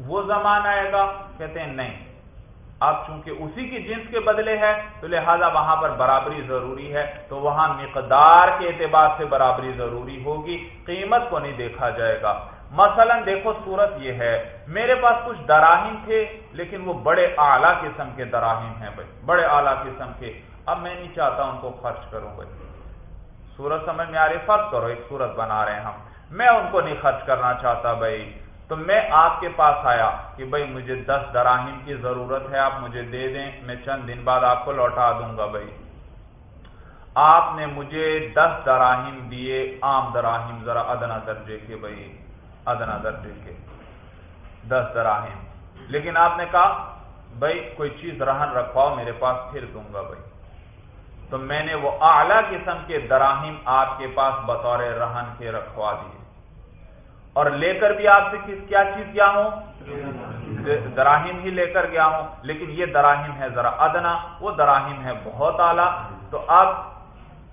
وہ زمان آئے گا؟ کہتے ہیں نہیں۔ اب چونکہ اسی کی جنس کے بدلے ہے تو لہذا وہاں پر برابری ضروری ہے۔ تو وہاں مقدار کے اعتبار سے برابری ضروری ہوگی، قیمت کو نہیں دیکھا جائے گا۔ مثلا دیکھو، صورت یہ ہے، میرے پاس کچھ دراہیم تھے، لیکن وہ بڑے اعلیٰ قسم کے دراہیم ہیں بھائی۔ بڑے اعلیٰ قسم کے۔ اب میں نہیں چاہتا ان کو خرچ کروں بھائی۔ سورت سمجھ میں آ رہی فرض کرو، ایک صورت بنا رہے ہیں ہم۔ میں ان کو نہیں خرچ کرنا چاہتا بھائی۔ تو میں آپ کے پاس آیا کہ بھائی مجھے دس دراہیم کی ضرورت ہے، آپ مجھے دے دیں، میں چند دن بعد آپ کو لوٹا دوں گا بھائی۔ آپ نے مجھے دس دراہیم دیے، عام دراہیم ذرا ادنا درجے کے بھائی، ادنا درجے کے۔ دس دراہیم لیکن آپ نے کہا، بھائی کوئی چیز رہن رکھواؤ، میرے پاس پھر دوں گا بھائی۔ تو میں نے وہ اعلی قسم کے دراہیم آپ کے پاس بطور رہن کے رکھوا دیے۔ اور لے کر بھی آپ سے کس کیا چیز کیا ہوں؟ دراہیم ہی لے کر گیا ہوں۔ لیکن یہ دراہیم ہے ذرا ادنا، وہ دراہیم ہے بہت اعلیٰ۔ تو اب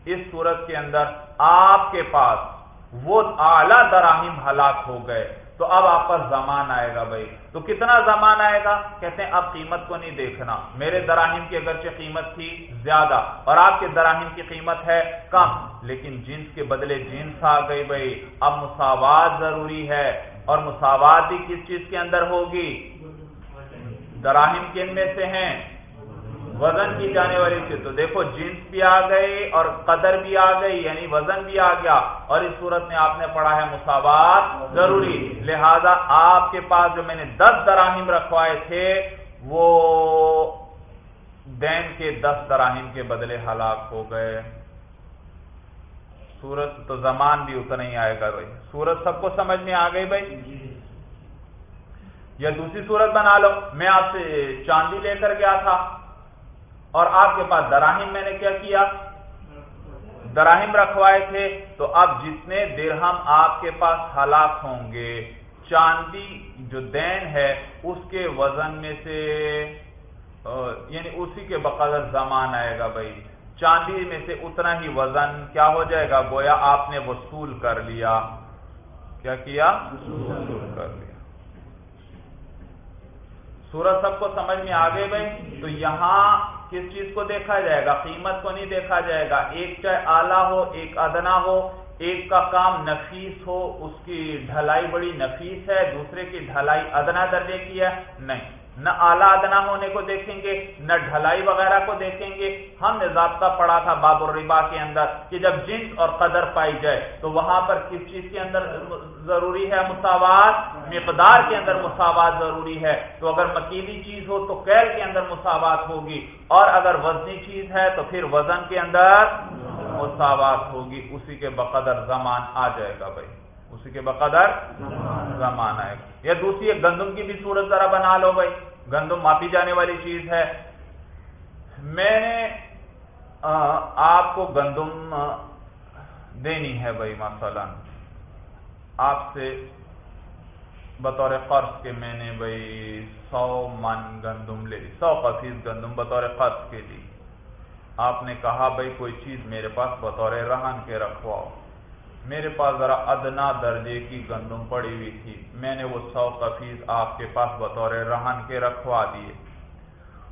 اس صورت کے اندر آپ کے پاس وہ اعلیٰ دراہیم ہلاک ہو گئے۔ تو اب آپ پر زمان آئے گا بھائی۔ تو کتنا زمان آئے گا؟ کہتے ہیں، اب قیمت کو نہیں دیکھنا۔ میرے دراہیم کی اگرچہ قیمت تھی زیادہ، اور آپ کے دراہیم کی قیمت ہے کم۔ لیکن جنس کے بدلے جنس آ گئی بھائی۔ اب مساوات ضروری ہے، اور مساوات بھی کس چیز کے اندر ہوگی؟ دراہیم کن میں سے ہیں۔ وزن کی جانے والی چیز۔ تو دیکھو، جنس بھی آ گئی اور قدر بھی آ گئی یعنی وزن بھی آ گیا۔ اور اس صورت میں آپ نے پڑھا ہے مساوات ضروری۔ لہذا آپ کے پاس جو میں نے دس دراہیم رکھوائے تھے، وہ دین کے دس دراہیم کے بدلے ہلاک ہو گئے۔ سورت تو زمان بھی اتنا ہی آئے گا بھائی۔ سورت سب کو سمجھ میں آ گئی بھائی؟ یا دوسری صورت بنا لو۔ میں آپ سے چاندی لے کر گیا تھا۔ اور آپ کے پاس دراہیم میں نے کیا کیا؟ دراہیم رکھوائے تھے تو اب جتنے درہم آپ کے پاس ہلاک ہوں گے چاندی جو دین ہے اس کے وزن میں سے یعنی اسی کے بقدر زمان آئے گا بھائی۔ چاندی میں سے اتنا ہی وزن کیا ہو جائے گا؟ گویا آپ نے وصول کر لیا۔ کیا کیا؟ وصول کر لیا۔ سورج سب کو سمجھ میں آ گئے بھائی؟ تو یہاں کس چیز کو دیکھا جائے گا؟ قیمت کو نہیں دیکھا جائے گا۔ ایک چاہے آلہ ہو، ایک ادنا ہو، ایک کا کام نفیس ہو، اس کی ڈھلائی بڑی نفیس ہے، دوسرے کی ڈھلائی ادنا درجے کی ہے، نہیں۔ نہ اعلیٰ ادنا ہونے کو دیکھیں گے، نہ ڈھلائی وغیرہ کو دیکھیں گے۔ ہم نے ضابطہ پڑھا تھا باب الربا کے اندر کہ جب جنس اور قدر پائی جائے، تو وہاں پر کس چیز کے اندر ضروری ہے مساوات؟ مقدار کے اندر مساوات ضروری ہے۔ تو اگر مکیلی چیز ہو تو کیل کے اندر مساوات ہوگی، اور اگر وزنی چیز ہے تو پھر وزن کے اندر مساوات ہوگی۔ اسی کے بقدر زمان آ جائے گا بھائی۔ کے بقدر زمان آئے گا یا دوسری ایک گندم کی بھی صورت ذرا بنا لو بھائی۔ گندم ماپی جانے والی چیز ہے۔ میں نے آپ کو گندم دینی ہے بھائی مثلا۔ آپ سے بطور قرض کے میں نے بھائی سو من گندم لے لی۔ سو فیصد گندم بطور قرض کے لی آپ نے کہا بھائی کوئی چیز میرے پاس بطور رہن کے رکھواؤ۔ میرے پاس ذرا ادنا درجے کی گندم پڑی ہوئی تھی۔ میں نے وہ سو کفیز آپ کے پاس بطور رہن کے رکھوا دیے۔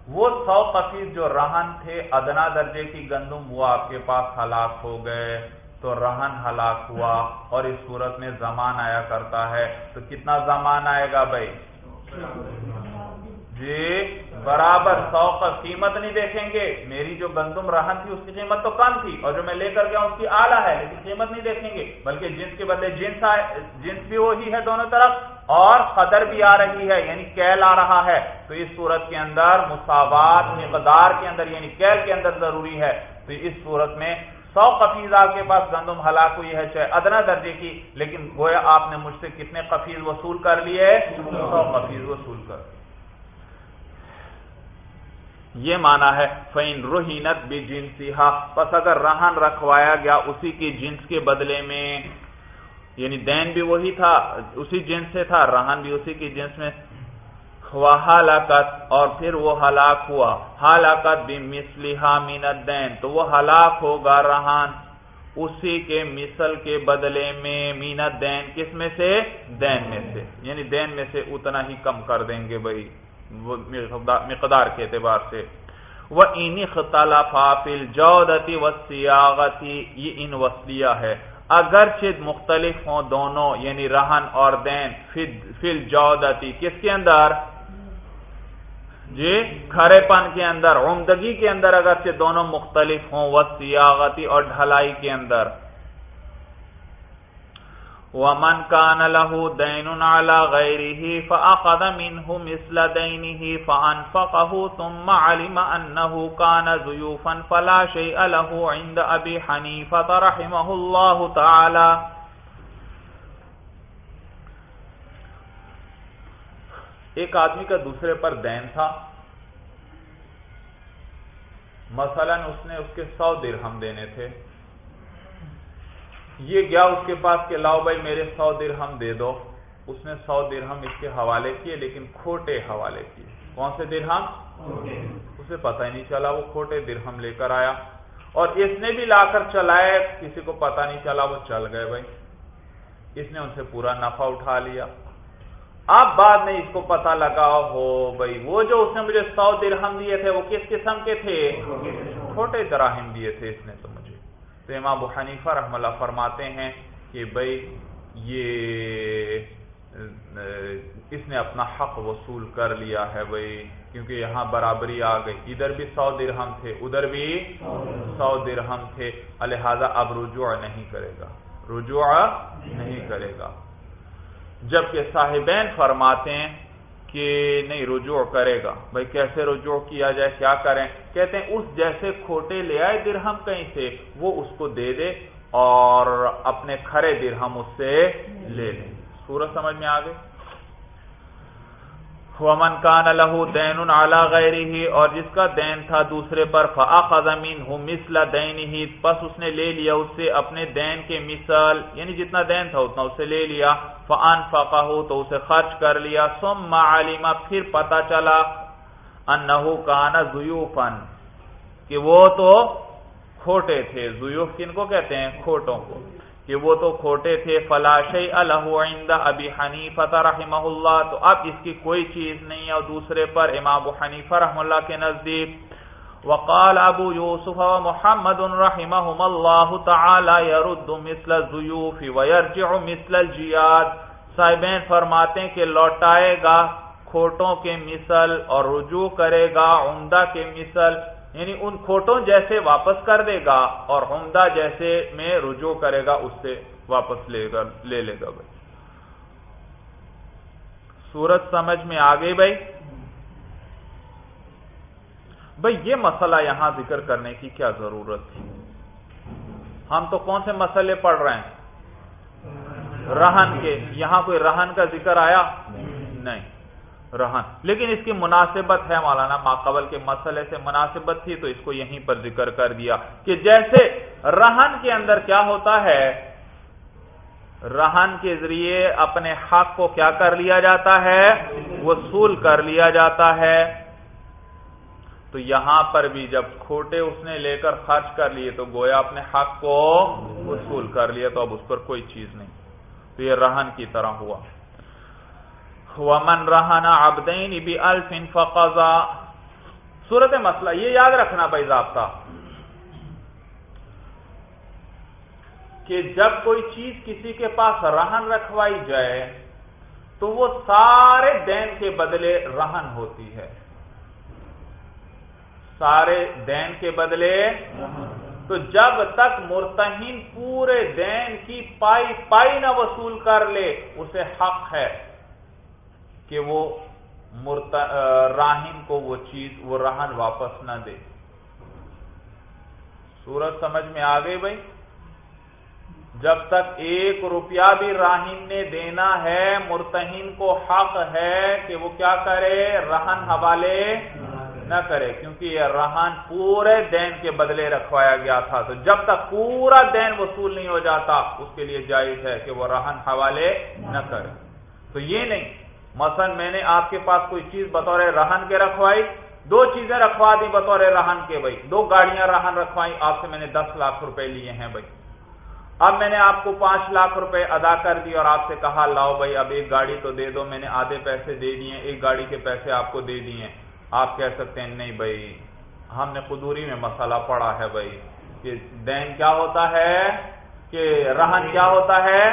وہ سو کفیز جو رہن تھے، ادنا درجے کی گندم، وہ آپ کے پاس ہلاک ہو گئے۔ تو رہن ہلاک ہوا اور اس صورت میں زمان آیا کرتا ہے۔ تو کتنا زمان آئے گا بھائی؟ جی؟ برابر سو کا قیمت نہیں دیکھیں گے۔ میری جو گندم رہن تھی، اس کی قیمت تو کم تھی، اور جو میں لے کر گیا اس کی آلہ ہے، لیکن قیمت نہیں دیکھیں گے۔ بلکہ جنس کے بدلے جنس آئے، جنس بھی وہی ہے دونوں طرف، اور قدر بھی آ رہی ہے یعنی کیل آ رہا ہے۔ تو اس صورت کے اندر مساوات مقدار کے اندر یعنی کیل کے اندر ضروری ہے۔ تو اس صورت میں سو قفیز آپ کے پاس گندم ہلاک ہوئی ہے، چاہے ادنا درجے کی، لیکن گویا آپ نے مجھ سے کتنے قفیز وصول کر لیے؟ سو قفیز وصول کر یہ مانا ہے فین روحینت بھی جنسی بس اگر رہن رکھوایا گیا اسی کی جنس کے بدلے میں یعنی دین بھی وہی تھا، اسی جنس سے تھا، رہن بھی اسی کی جنس میں ہلاکت اور پھر وہ ہلاک ہوا۔ ہلاکت بھی مسلحا مینت دین تو وہ ہلاک ہوگا رہن اسی کے مثل کے بدلے میں مینت دین کس میں سے؟ دین میں سے۔ یعنی دین میں سے اتنا ہی کم کر دیں گے بھائی۔ مقدار کے اعتبار سے۔ وہ فافل جودتی و سیاغتی یہ ان وسلیہ ہے۔ اگرچہ مختلف ہوں دونوں یعنی رہن اور دین فل جودتی کس کے اندر؟ جی کھڑے پن کے اندر، عمدگی کے اندر اگرچہ دونوں مختلف ہوں وہ سیاغتی اور ڈھلائی کے اندر۔ ومن كان له دين على غيره فأخذ منه مثل دينه فأنفقه ثم علم أنه كان زيوفا فلا شيء له عند أبي حنيفة رحمه الله تعالى ایک آدمی کا دوسرے پر دین تھا۔ مثلا اس نے اس کے سو درہم دینے تھے۔ یہ گیا اس کے پاس کہ لاؤ بھائی میرے سو درہم دے دو۔ اس نے سو درہم اس کے حوالے کیے لیکن کھوٹے حوالے کیے۔ کون سے درہم؟ اسے پتہ ہی نہیں چلا وہ کھوٹے درہم لے کر آیا۔ اور اس نے بھی لا کر چلائے کسی کو پتہ نہیں چلا وہ چل گئے بھائی۔ اس نے ان سے پورا نفع اٹھا لیا۔ اب بعد میں اس کو پتا لگا ہو بھائی وہ جو اس نے مجھے سو درہم دیے تھے وہ کس قسم کے تھے؟ چھوٹے دراہم دیے تھے اس نے تو۔ تو امام ابو حنیفہ رحم اللہ فرماتے ہیں کہ بھائی یہ، اس نے اپنا حق وصول کر لیا ہے بھائی کیونکہ یہاں برابری آ گئی۔ ادھر بھی سو درہم تھے، ادھر بھی سو درہم تھے، لہذا اب رجوع نہیں کرے گا۔ رجوع نہیں کرے گا۔ جبکہ صاحبین فرماتے ہیں کہ نہیں رجوع کرے گا۔ بھائی کیسے رجوع کیا جائے؟ کیا کریں؟ کہتے ہیں، اس جیسے کھوٹے لے آئے درہم کہیں سے، وہ اس کو دے دے اور اپنے کھڑے درہم اس سے لے لیں سورج سمجھ میں آ گئی ومن کان لہو دین اعلی غیر ہی اور جس کا دین تھا دوسرے پر فاخذمین ہوں مسل دین ہی پس اس نے لے لیا اس سے اپنے دین کے مثال یعنی جتنا دین تھا اتنا اسے لے لیا فان فقہ تو اسے خرچ کر لیا، ثم علم، پھر پتا چلا انہو کان زیوفن کہ وہ تو کھوٹے تھے۔ زیوف کن کو کہتے ہیں؟ کھوٹوں کو۔ کہ وہ تو کھوٹے تھے فلاشی الح عند ابی حنیفہ رحمہ اللہ تو اب اس کی کوئی چیز نہیں ہے اور دوسرے پر امام حنیفہ رحم اللہ کے نزدیک۔ وقال ابو یوسف و محمد رحمہم اللہ تعالی يرد مثل الزیوف ويرجع مثل الجیاد۔ صاحبین فرماتے ہیں کہ لوٹائے گا، کھوٹوں کے مثل اور رجوع کرے گا، عمدہ کے مثل۔ یعنی ان کھوٹوں جیسے واپس کر دے گا اور عمدہ جیسے میں رجوع کرے گا، اس سے واپس لے گا، لے لے گا بھائی۔ سورج سمجھ میں آ گئی بھائی؟ بھائی، یہ مسئلہ یہاں ذکر کرنے کی کیا ضرورت تھی؟ ہم تو کون سے مسئلے پڑھ رہے ہیں؟ رہن کے۔ یہاں کوئی رہن کا ذکر آیا؟ نہیں۔ رہن لیکن اس کی مناسبت ہے مولانا، ماقبل کے مسئلے سے مناسبت تھی تو اس کو یہیں پر ذکر کر دیا کہ جیسے رہن کے اندر کیا ہوتا ہے، رہن کے ذریعے اپنے حق کو کیا کر لیا جاتا ہے؟ وصول کر لیا جاتا ہے۔ تو یہاں پر بھی جب کھوٹے اس نے لے کر خرچ کر لیے تو گویا اپنے حق کو وصول کر لیا تو اب اس پر کوئی چیز نہیں۔ تو یہ رہن کی طرح ہوا۔ ومن رہنا ابدین بھی الفن فقضا صورت مسئلہ، یہ یاد رکھنا بھائی ضابطہ، کہ جب کوئی چیز کسی کے پاس رہن رکھوائی جائے، تو وہ سارے دین کے بدلے رہن ہوتی ہے۔ سارے دین کے بدلے۔ تو جب تک مرتہین پورے دین کی پائی پائی نہ وصول کر لے، اسے حق ہے۔ کہ وہ راہن کو وہ چیز، وہ رہن واپس نہ دے۔ سورج سمجھ میں آ گئی بھائی؟ جب تک ایک روپیہ بھی راہن نے دینا ہے مرتہین کو حق ہے کہ وہ کیا کرے؟ رہن حوالے نہ کرے، کیونکہ یہ رہن پورے دین کے بدلے رکھوایا گیا تھا۔ تو جب تک پورا دین وصول نہیں ہو جاتا، اس کے لیے جائز ہے کہ وہ رہن حوالے نہ کرے۔ تو یہ نہیں مثلا میں نے آپ کے پاس کوئی چیز بطور رہن کے رکھوائی، دو چیزیں رکھوا دی بطور رہن کے بھائی۔ دو گاڑیاں رہن رکھوائی، آپ سے میں نے دس لاکھ روپے لیے ہیں بھائی۔ اب میں نے آپ کو پانچ لاکھ روپے ادا کر دی اور آپ سے کہا، لاؤ بھائی، اب ایک گاڑی تو دے دو، میں نے آدھے پیسے دے دیے ایک گاڑی کے پیسے آپ کو دے دیے آپ کہہ سکتے ہیں، نہیں بھائی، ہم نے قدوری میں مسئلہ پڑا ہے بھائی کہ دین کیا ہوتا ہے؟ کہ رہن کیا ہوتا ہے؟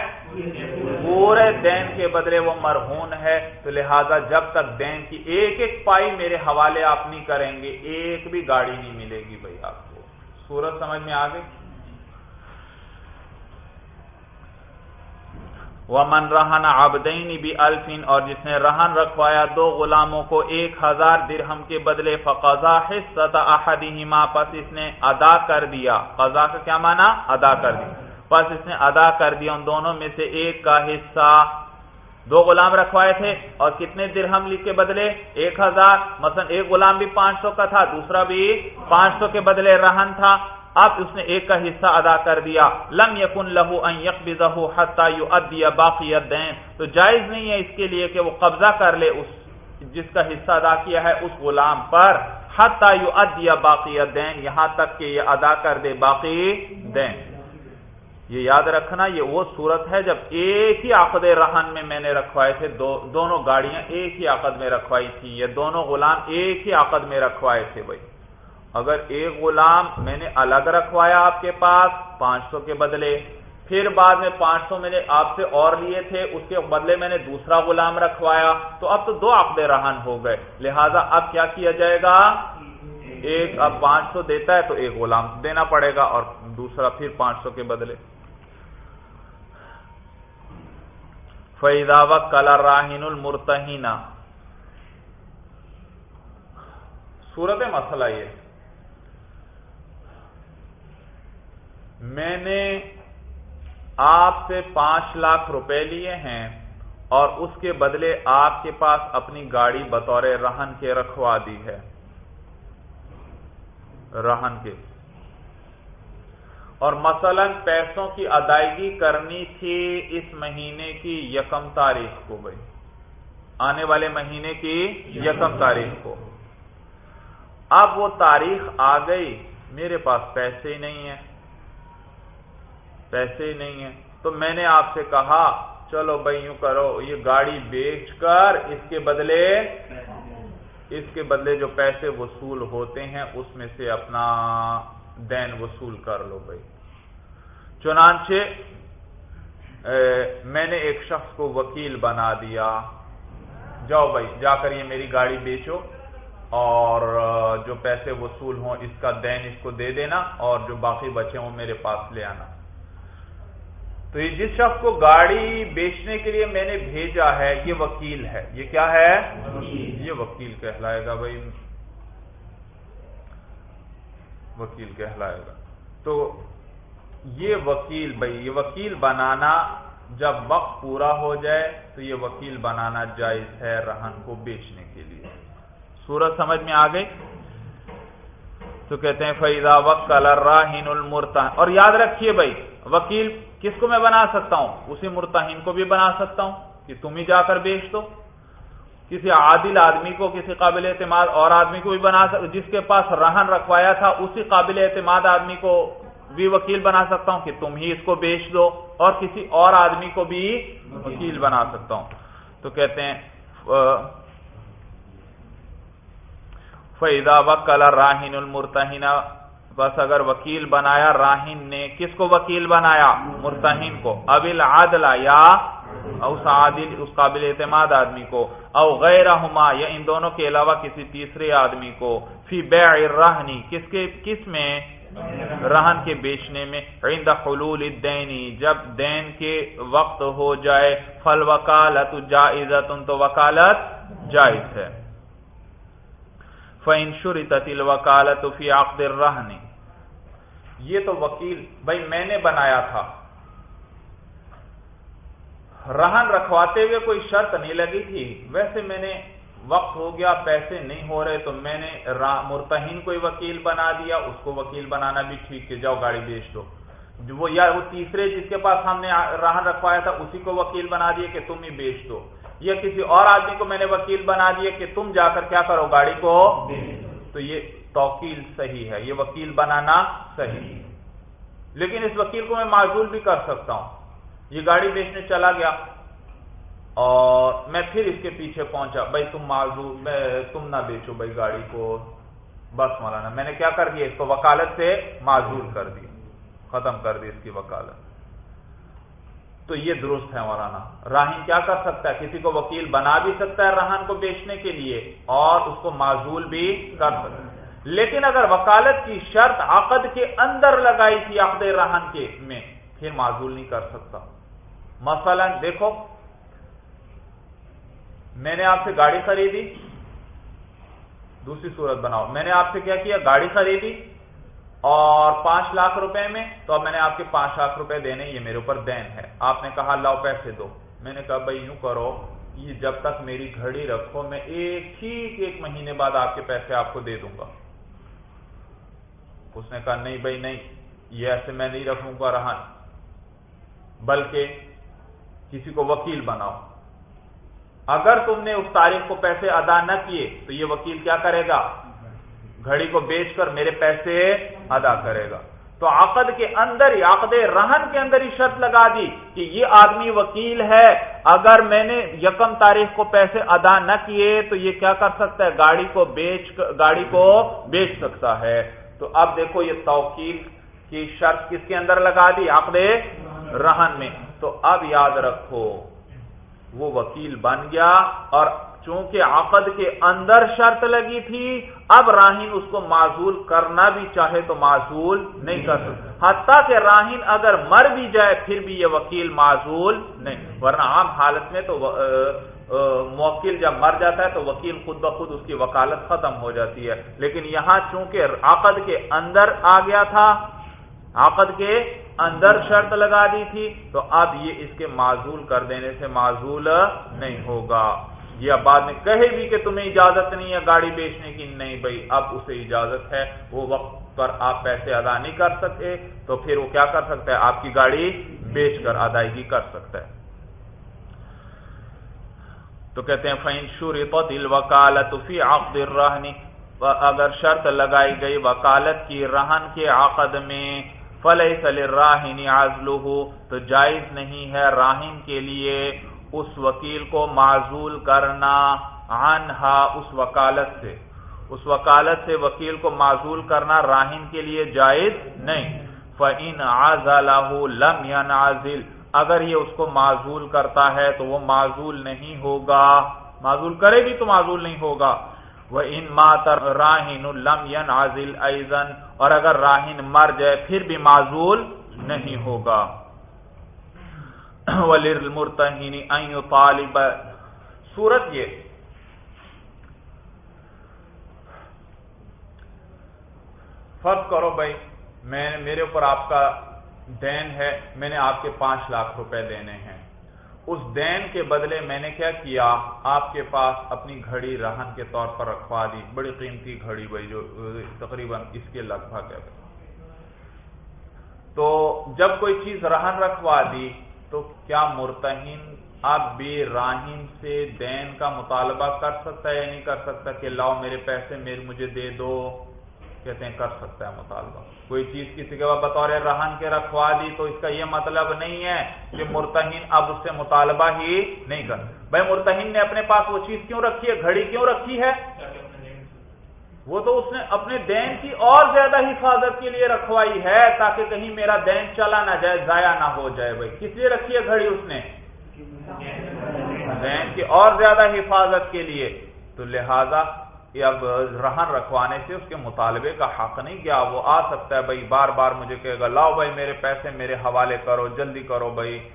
پورے دین کے بدلے وہ مرہون ہے۔ تو لہذا جب تک دین کی ایک ایک پائی میرے حوالے آپ نہیں کریں گے، ایک بھی گاڑی نہیں ملے گی بھائی آپ کو۔ سورج سمجھ میں آ گئی ومن رہن آبدینی بھی الفین اور جس نے رہن رکھوایا دو غلاموں کو ایک ہزار درہم کے بدلے فقضا حصت احدہما پس اس نے ادا کر دیا۔ قضا کا کیا معنی؟ ادا کر دیا۔ پس اس نے ادا کر دیا، ان دونوں میں سے ایک کا حصہ۔ دو غلام رکھوائے تھے اور کتنے درہم لکھ کے بدلے؟ ایک ہزار۔ مثلا ایک غلام بھی پانچ سو کا تھا، دوسرا بھی پانچ سو کے بدلے رہن تھا۔ اب اس نے ایک کا حصہ ادا کر دیا۔ لم یکن لہو ان یقبضہ حتی یؤدی باقی الدین۔ تو جائز نہیں ہے اس کے لیے کہ وہ قبضہ کر لے اس جس کا حصہ ادا کیا ہے اس غلام پر۔ حتی یؤدی باقی الدین۔ یہاں تک کہ یہ ادا کر دے باقی دین یہ یاد رکھنا، یہ وہ صورت ہے جب ایک ہی عقد رہن میں میں نے رکھوائے تھے، دو دونوں گاڑیاں ایک ہی عقد میں رکھوائی تھی یہ دونوں غلام ایک ہی عقد میں رکھوائے تھے بھائی۔ اگر ایک غلام میں نے الگ رکھوایا آپ کے پاس پانچ سو کے بدلے، پھر بعد میں پانچ سو میں نے آپ سے اور لیے تھے، اس کے بدلے میں نے دوسرا غلام رکھوایا، تو اب تو دو عقد رہن ہو گئے۔ لہذا اب کیا کیا جائے گا؟ ایک اب پانچ سو دیتا ہے تو ایک غلام دینا پڑے گا اور دوسرا پھر پانچ سو کے بدلے۔ فیضا وق کلا راہین المرتحینہ صورت مسئلہ یہ میں نے آپ سے پانچ لاکھ روپے لیے ہیں اور اس کے بدلے آپ کے پاس اپنی گاڑی بطور رہن کے رکھوا دی ہے۔ رہن کے۔ اور مثلا پیسوں کی ادائیگی کرنی تھی اس مہینے کی یکم تاریخ کو بھائی۔ آنے والے مہینے کی یکم تاریخ کو۔ اب وہ تاریخ آ گئی، میرے پاس پیسے ہی نہیں ہیں۔ پیسے ہی نہیں ہیں۔ تو میں نے آپ سے کہا، چلو بھائی، یوں کرو، یہ گاڑی بیچ کر اس کے بدلے اس کے بدلے جو پیسے وصول ہوتے ہیں، اس میں سے اپنا دین وصول کر لو بھائی۔ چنانچہ میں نے ایک شخص کو وکیل بنا دیا۔ جاؤ بھائی جا کر یہ میری گاڑی بیچو اور جو پیسے وصول ہوں اس کا دین اس کو دے دینا اور جو باقی بچے ہوں میرے پاس لے آنا۔ تو یہ جس شخص کو گاڑی بیچنے کے لیے میں نے بھیجا ہے یہ وکیل ہے۔ یہ کیا ہے؟ یہ وکیل کہلائے گا بھائی۔ وکیل کہلائے گا۔ تو یہ وکیل بھائی، یہ وکیل بنانا جب وقت پورا ہو جائے تو یہ وکیل بنانا جائز ہے رہن کو بیچنے کے لیے۔ سورج سمجھ میں آ گئی؟ تو کہتے ہیں فیضا وقت راہین المرتا اور یاد رکھیے بھائی، وکیل کس کو میں بنا سکتا ہوں؟ اسی مرتہین کو بھی بنا سکتا ہوں کہ تم ہی جا کر بیچ دو۔ کسی عادل آدمی کو کسی قابل اعتماد اور آدمی کو بھی بنا سکتا جس کے پاس رہن رکھوایا تھا، اسی قابل اعتماد آدمی کو بھی وکیل بنا سکتا ہوں کہ تم ہی اس کو بیچ دو اور کسی اور آدمی کو بھی وکیل بنا سکتا ہوں۔ تو کہتے ہیں فیضا وکل راہین المرتحین بس اگر وکیل بنایا راہین نے کس کو وکیل بنایا؟ مرتہین کو۔ ابل عادلہ یا اس عادل، اس قابل اعتماد آدمی کو۔ او غیر یا ان دونوں کے علاوہ کسی تیسرے آدمی کو۔ فی بیع الرہنی کس کے، کس میں؟ رہن کے بیچنے میں عند حلول الدینی جب دین کے وقت ہو جائے فل وکالت جائزت تو وکالت جائز ہے۔ فَإِن شُرِطَتِ الْوَكَالَةُ فِي عَقْدِ الرَّهْنِ۔ یہ تو وکیل، بھائی میں نے بنایا تھا۔ رہن رکھواتے ہوئے کوئی شرط نہیں لگی تھی۔ ویسے میں نے وقت ہو گیا، پیسے نہیں ہو رہے، تو میں نے مرتہین کوئی وکیل بنا دیا، اس کو وکیل بنانا بھی ٹھیک کہ جاؤ گاڑی بیچ دو۔ وہ یا وہ تیسرے جس کے پاس ہم نے رہن رکھوایا تھا، اسی کو وکیل بنا دیا کہ تم ہی بیچ دو۔ یا کسی اور آدمی کو میں نے وکیل بنا دیا کہ تم جا کر کیا کرو، گاڑی کو تو یہ توکیل صحیح ہے، یہ وکیل بنانا صحیح لیکن اس وکیل کو میں معذول بھی کر سکتا ہوں۔ یہ گاڑی بیچنے چلا گیا۔ اور میں پھر اس کے پیچھے پہنچا۔ بھائی تم معذور تم نہ بیچو بھائی گاڑی کو۔ بس مولانا، میں نے کیا کر دیا؟ اس کو وکالت سے معذور کر دیا۔ ختم کر دی اس کی وکالت۔ تو یہ درست ہے مولانا۔ راہن کیا کر سکتا ہے؟ کسی کو وکیل بنا بھی سکتا ہے رہن کو بیچنے کے لیے اور اس کو معذول بھی کر سکتا ہے۔ لیکن اگر وکالت کی شرط عقد کے اندر لگائی تھی عقد رہن کے میں، پھر معذول نہیں کر سکتا۔ مثلا دیکھو میں نے آپ سے گاڑی خریدی؟ دوسری صورت بناؤ۔ میں نے آپ سے کیا کیا؟ گاڑی خریدی اور پانچ لاکھ روپے میں۔ تو اب میں نے آپ کے پانچ لاکھ روپے دینے، یہ میرے اوپر دین ہے۔ آپ نے کہا، لاؤ پیسے دو۔ میں نے کہا، بھائی، یوں کرو، یہ جب تک میری گھڑی رکھو، میں ایک ہی ایک مہینے بعد آپ کے پیسے آپ کو دے دوں گا۔ اس نے کہا، نہیں بھائی، نہیں، یہ ایسے میں نہیں رکھوں گا رہن بلکہ کسی کو وکیل بناؤ۔ اگر تم نے اس تاریخ کو پیسے ادا نہ کیے تو یہ وکیل کیا کرے گا؟ گھڑی کو بیچ کر میرے پیسے ادا کرے گا۔ تو عقد کے اندر ہی عقد رہن کے اندر ہی شرط لگا دی کہ یہ آدمی وکیل ہے۔ اگر میں نے یکم تاریخ کو پیسے ادا نہ کیے تو یہ کیا کر سکتا ہے؟ گاڑی کو بیچ گاڑی کو بیچ سکتا ہے۔ تو اب دیکھو یہ توکیل کی شرط کس کے اندر لگا دی؟ عقد رہن میں۔ تو اب یاد رکھو۔ وہ وکیل بن گیا اور چونکہ عقد کے اندر شرط لگی تھی، اب راہین اس کو معذول کرنا بھی چاہے تو معذول نہیں کر سکتا۔ حتیٰ کہ راہین اگر مر بھی جائے، پھر بھی یہ وکیل معذول نہیں۔ ورنہ عام حالت میں تو موکل جب مر جاتا ہے تو وکیل خود بخود اس کی وکالت ختم ہو جاتی ہے۔ لیکن یہاں چونکہ عقد کے اندر آ گیا تھا عقد کے اندر شرط لگا دی تھی، تو اب یہ اس کے معذول کر دینے سے معذول نہیں ہوگا۔ یا بعد میں کہے بھی کہ تمہیں اجازت نہیں ہے گاڑی بیچنے کی، نہیں بھائی، اب اسے اجازت ہے۔ وہ وقت پر آپ پیسے ادا نہیں کر سکتے، تو پھر وہ کیا کر سکتا ہے؟ آپ کی گاڑی بیچ کر ادائیگی کر سکتا ہے۔ تو کہتے ہیں فین شور دل وکالت فی عقد الرہنی اگر شرط لگائی گئی وکالت کی رہن کے عقد میں فلح سل راہن آزلو تو جائز نہیں ہے راہن کے لیے اس وکیل کو معذول کرنا عنہا اس وکالت سے۔ اس وکالت سے وکیل کو معذول کرنا راہن کے لیے جائز نہیں۔ فعین آز لم یا نازل اگر یہ اس کو معذول کرتا ہے تو وہ معذول نہیں ہوگا۔ معذول کرے بھی تو معذول نہیں ہوگا۔ وہ ان ماتر راہین لم ین عازل ایزن اور اگر راہین مر جائے، پھر بھی معذول نہیں ہوگا۔ ولر مرتہین طالب صورت یہ۔ فرض کرو بھائی، میں میرے اوپر آپ کا دین ہے، میں نے آپ کے پانچ لاکھ روپے دینے ہیں۔ اس دین کے بدلے میں نے کیا کیا؟ آپ کے پاس اپنی گھڑی رہن کے طور پر رکھوا دی۔ بڑی قیمتی گھڑی بھائی جو، تقریباً اس کے لگ بھگ ہے۔ تو جب کوئی چیز رہن رکھوا دی تو کیا مرتہین اب بھی راہین سے دین کا مطالبہ کر سکتا ہے یا نہیں کر سکتا کہ لاؤ میرے پیسے میرے مجھے دے دو؟ کہتے ہیں کر سکتا ہے مطالبہ۔ کوئی چیز کسی کے بعد بطور رہن کے رکھوا دی تو اس کا یہ مطلب نہیں ہے کہ مرتہین اب اس سے مطالبہ ہی نہیں کر بھائی مرتہین نے اپنے پاس وہ چیز کیوں رکھی ہے؟ گھڑی کیوں رکھی ہے؟ وہ تو اس نے اپنے دین کی اور زیادہ حفاظت کے لیے رکھوائی ہے تاکہ کہیں میرا دین چلا نہ جائے، ضائع نہ ہو جائے۔ بھائی کس لیے رکھی ہے گھڑی اس نے؟ دین کی اور زیادہ حفاظت کے لیے۔ تو لہذا اب رہن رکھوانے سے اس کے مطالبے کا حق نہیں کیا وہ آ سکتا ہے، بھائی، بار بار مجھے کہے گا، لاؤ بھائی، میرے پیسے میرے حوالے کرو، جلدی کرو بھائی۔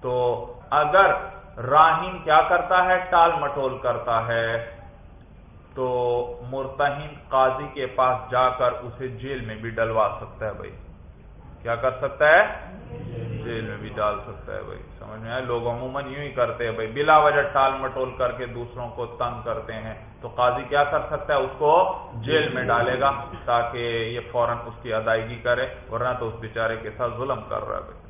تو اگر راہین کیا کرتا ہے؟ ٹال مٹول کرتا ہے۔ تو مرتہین قاضی کے پاس جا کر اسے جیل میں بھی ڈلوا سکتا ہے بھائی۔ کیا کر سکتا ہے؟ جیل میں بھی ڈال سکتا ہے بھائی، سمجھ میں آئے لوگ عموماً یوں ہی کرتے ہیں بھائی، بلا وجہ ٹال مٹول کر کے دوسروں کو تنگ کرتے ہیں۔ تو قاضی کیا کر سکتا ہے؟ اس کو جیل میں ڈالے گا تاکہ یہ فوراً اس کی ادائیگی کرے، ورنہ تو اس بیچارے کے ساتھ ظلم کر رہا ہے بھائی۔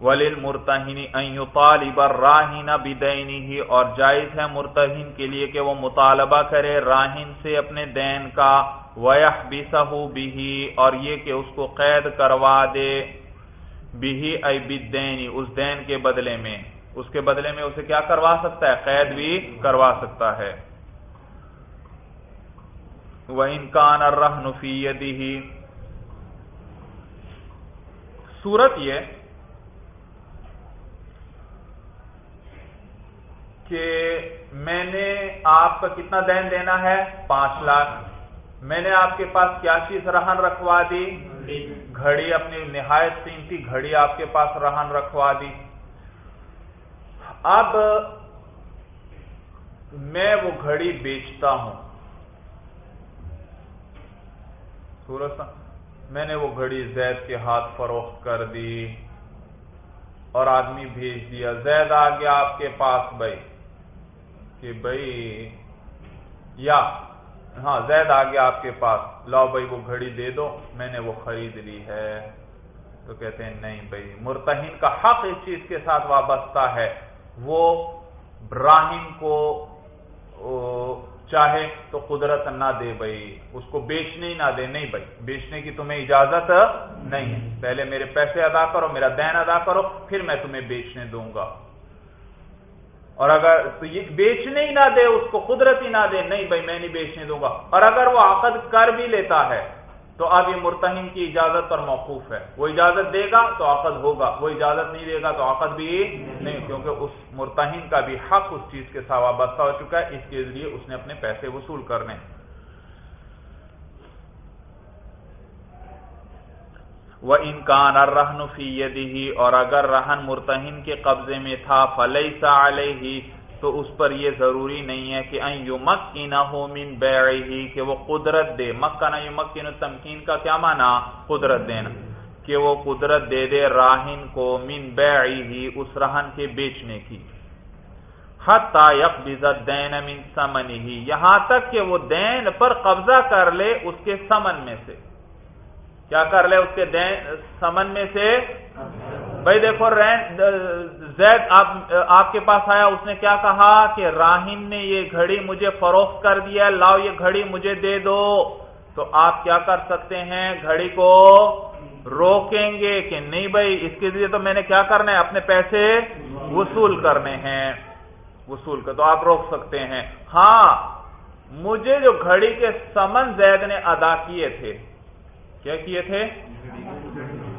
ولیل مرتہنی طالب راہین بدینی ہی اور جائز ہے مرتہین کے لیے کہ وہ مطالبہ کرے راہین سے اپنے دین کا ویح بسہو بھی اور یہ کہ اس کو قید کروا دے بھی اے بدینی اس دین کے بدلے میں۔ اس کے بدلے میں اسے کیا کروا سکتا ہے؟ قید بھی کروا سکتا ہے۔ وہ انکان رہ نفی صورت یہ کہ میں نے آپ کا کتنا دین دینا ہے؟ پانچ لاکھ۔ میں نے آپ کے پاس کیا چیز رہن رکھوا دی؟ گھڑی اپنی نہایت قیمتی گھڑی آپ کے پاس رہن رکھوا دی۔ اب میں وہ گھڑی بیچتا ہوں۔ سورج میں نے وہ گھڑی زید کے ہاتھ فروخت کر دی اور آدمی بھیج دیا۔ زید آ گیا آپ کے پاس بھائی۔ کہ بھائی یا ہاں زید آ گیا آپ کے پاس۔ لاؤ بھائی وہ گھڑی دے دو، میں نے وہ خرید لی ہے۔ تو کہتے ہیں، نہیں بھائی مرتہین کا حق اس چیز کے ساتھ وابستہ ہے۔ وہ براہیم کو چاہے تو قدرت نہ دے بھائی اس کو بیچنے ہی نہ دے۔ نہیں بھائی بیچنے کی تمہیں اجازت نہیں ہے۔ پہلے میرے پیسے ادا کرو، میرا دین ادا کرو، پھر میں تمہیں بیچنے دوں گا۔ اور اگر تو یہ بیچنے ہی نہ دے، اس کو قدرت ہی نہ دے، نہیں بھائی میں نہیں بیچنے دوں گا۔ اور اگر وہ عقد کر بھی لیتا ہے، تو اب یہ مرتہم کی اجازت پر موقوف ہے۔ وہ اجازت دے گا تو عقد ہوگا، وہ اجازت نہیں دے گا تو عقد بھی نہیں، کیونکہ اس مرتہم کا بھی حق اس چیز کے ساتھ وابستہ ہو چکا ہے، اس کے ذریعے اس نے اپنے پیسے وصول کرنے۔ وہ انکان رہن فی اور اگر رہن مرتہن کے قبضے میں تھا فلئی سا تو اس پر یہ ضروری نہیں ہے کہ مکی نہ ہو من بے کہ وہ قدرت دے۔ مکہ نہ مکین تمکین کا کیا مانا قدرت دینا۔ کہ وہ قدرت دے دے راہن کو من بے اس رہن کے بیچنے کی۔ حتی یقبضت دین من سمن ہی یہاں تک کہ وہ دین پر قبضہ کر لے اس کے سمن میں سے۔ کیا کر لے اس کے دین، سمن میں سے؟ بھائی دیکھو، رین، زید، آپ آپ کے پاس آیا، اس نے کیا کہا کہ راہین نے یہ گھڑی مجھے فروخت کر دیا لاؤ یہ گھڑی مجھے دے دو۔ تو آپ کیا کر سکتے ہیں؟ گھڑی کو روکیں گے کہ نہیں بھائی، اس کے لیے تو میں نے کیا کرنا ہے؟ اپنے پیسے وصول کرنے ہیں۔ وصول کر، تو آپ روک سکتے ہیں۔ ہاں مجھے جو گھڑی کے سمن زید نے ادا کیے تھے کیا کیے تھے؟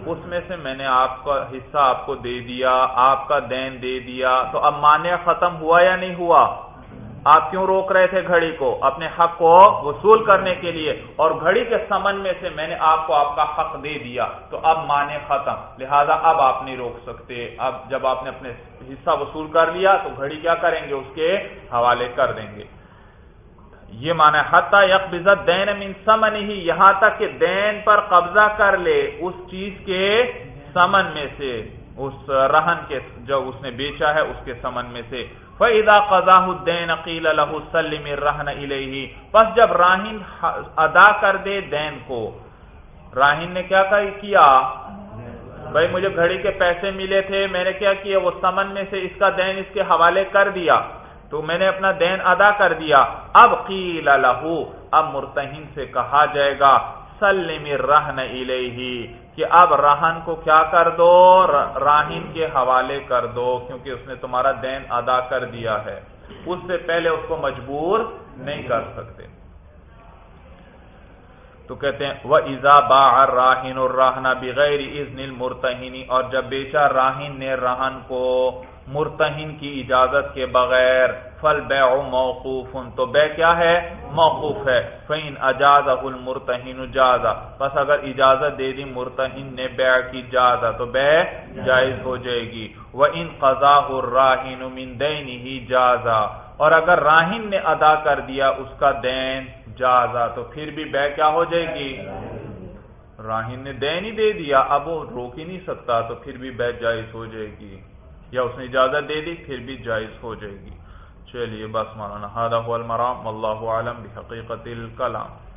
اس میں سے میں نے آپ کا حصہ آپ کو دے دیا، آپ کا دین دے دیا۔ تو اب مانیہ ختم ہوا یا نہیں ہوا؟ آپ کیوں روک رہے تھے گھڑی کو؟ اپنے حق کو وصول کرنے کے لیے۔ اور گھڑی کے سمن میں سے میں نے آپ کو آپ کا حق دے دیا۔ تو اب مانے ختم۔ لہذا اب آپ نہیں روک سکتے۔ اب جب آپ نے اپنے حصہ وصول کر لیا تو گھڑی کیا کریں گے؟ اس کے حوالے کر دیں گے۔ یہ مانا حتہ یکبزت دین من سمن ہی یہاں تک کہ دین پر قبضہ کر لے اس چیز کے سمن میں سے، اس رہن کے جو اس نے بیچا ہے اس کے سمن میں سے۔ فَإِذَا قَضَاهُ الدَّيْنَ قِيلَ لَهُ سَلِّمِ الرَّهْنَ إِلَيْهِ۔ پس جب راہین ادا کر دے دین کو راہین نے کیا کیا؟ بھائی مجھے گھڑی کے پیسے ملے تھے، میں نے کیا کیا؟ وہ سمن میں سے اس کا دین اس کے حوالے کر دیا۔ تو میں نے اپنا دین ادا کر دیا۔ اب قیل لہو، اب مرتہن سے کہا جائے گا، سلم رہن الیہ، کہ اب رہن کو کیا کر دو؟ راہن کے حوالے کر دو، کیونکہ اس نے تمہارا دین ادا کر دیا ہے۔ اس سے پہلے اس کو مجبور نہیں کر سکتے۔ تو کہتے ہیں وہ ایزا با راہین اور راہنا بغیر ازن المرتہنی اور جب بیچا راہین نے راہن کو مرتہن کی اجازت کے بغیر فل بے موقوف، تو بے کیا ہے؟ موقوف ہے۔ فین اجاز المرتہن جازا بس اگر اجازت دے دی مرتہن نے بے کی جازا تو بے جائز ہو جائے گی۔ وہ ان قزا راہین دین ہی جازا اور اگر راہین نے ادا کر دیا اس کا دین جازا تو پھر بھی بے کیا ہو جائے گی؟ راہین نے دین ہی دے دیا۔ اب وہ روک ہی نہیں سکتا، تو پھر بھی بے جائز ہو جائے گی۔ یا اس نے اجازت دے دی، پھر بھی جائز ہو جائے گی۔ چلیے، بس مولانا المرام اللہ عالم بحقیقت الکلام۔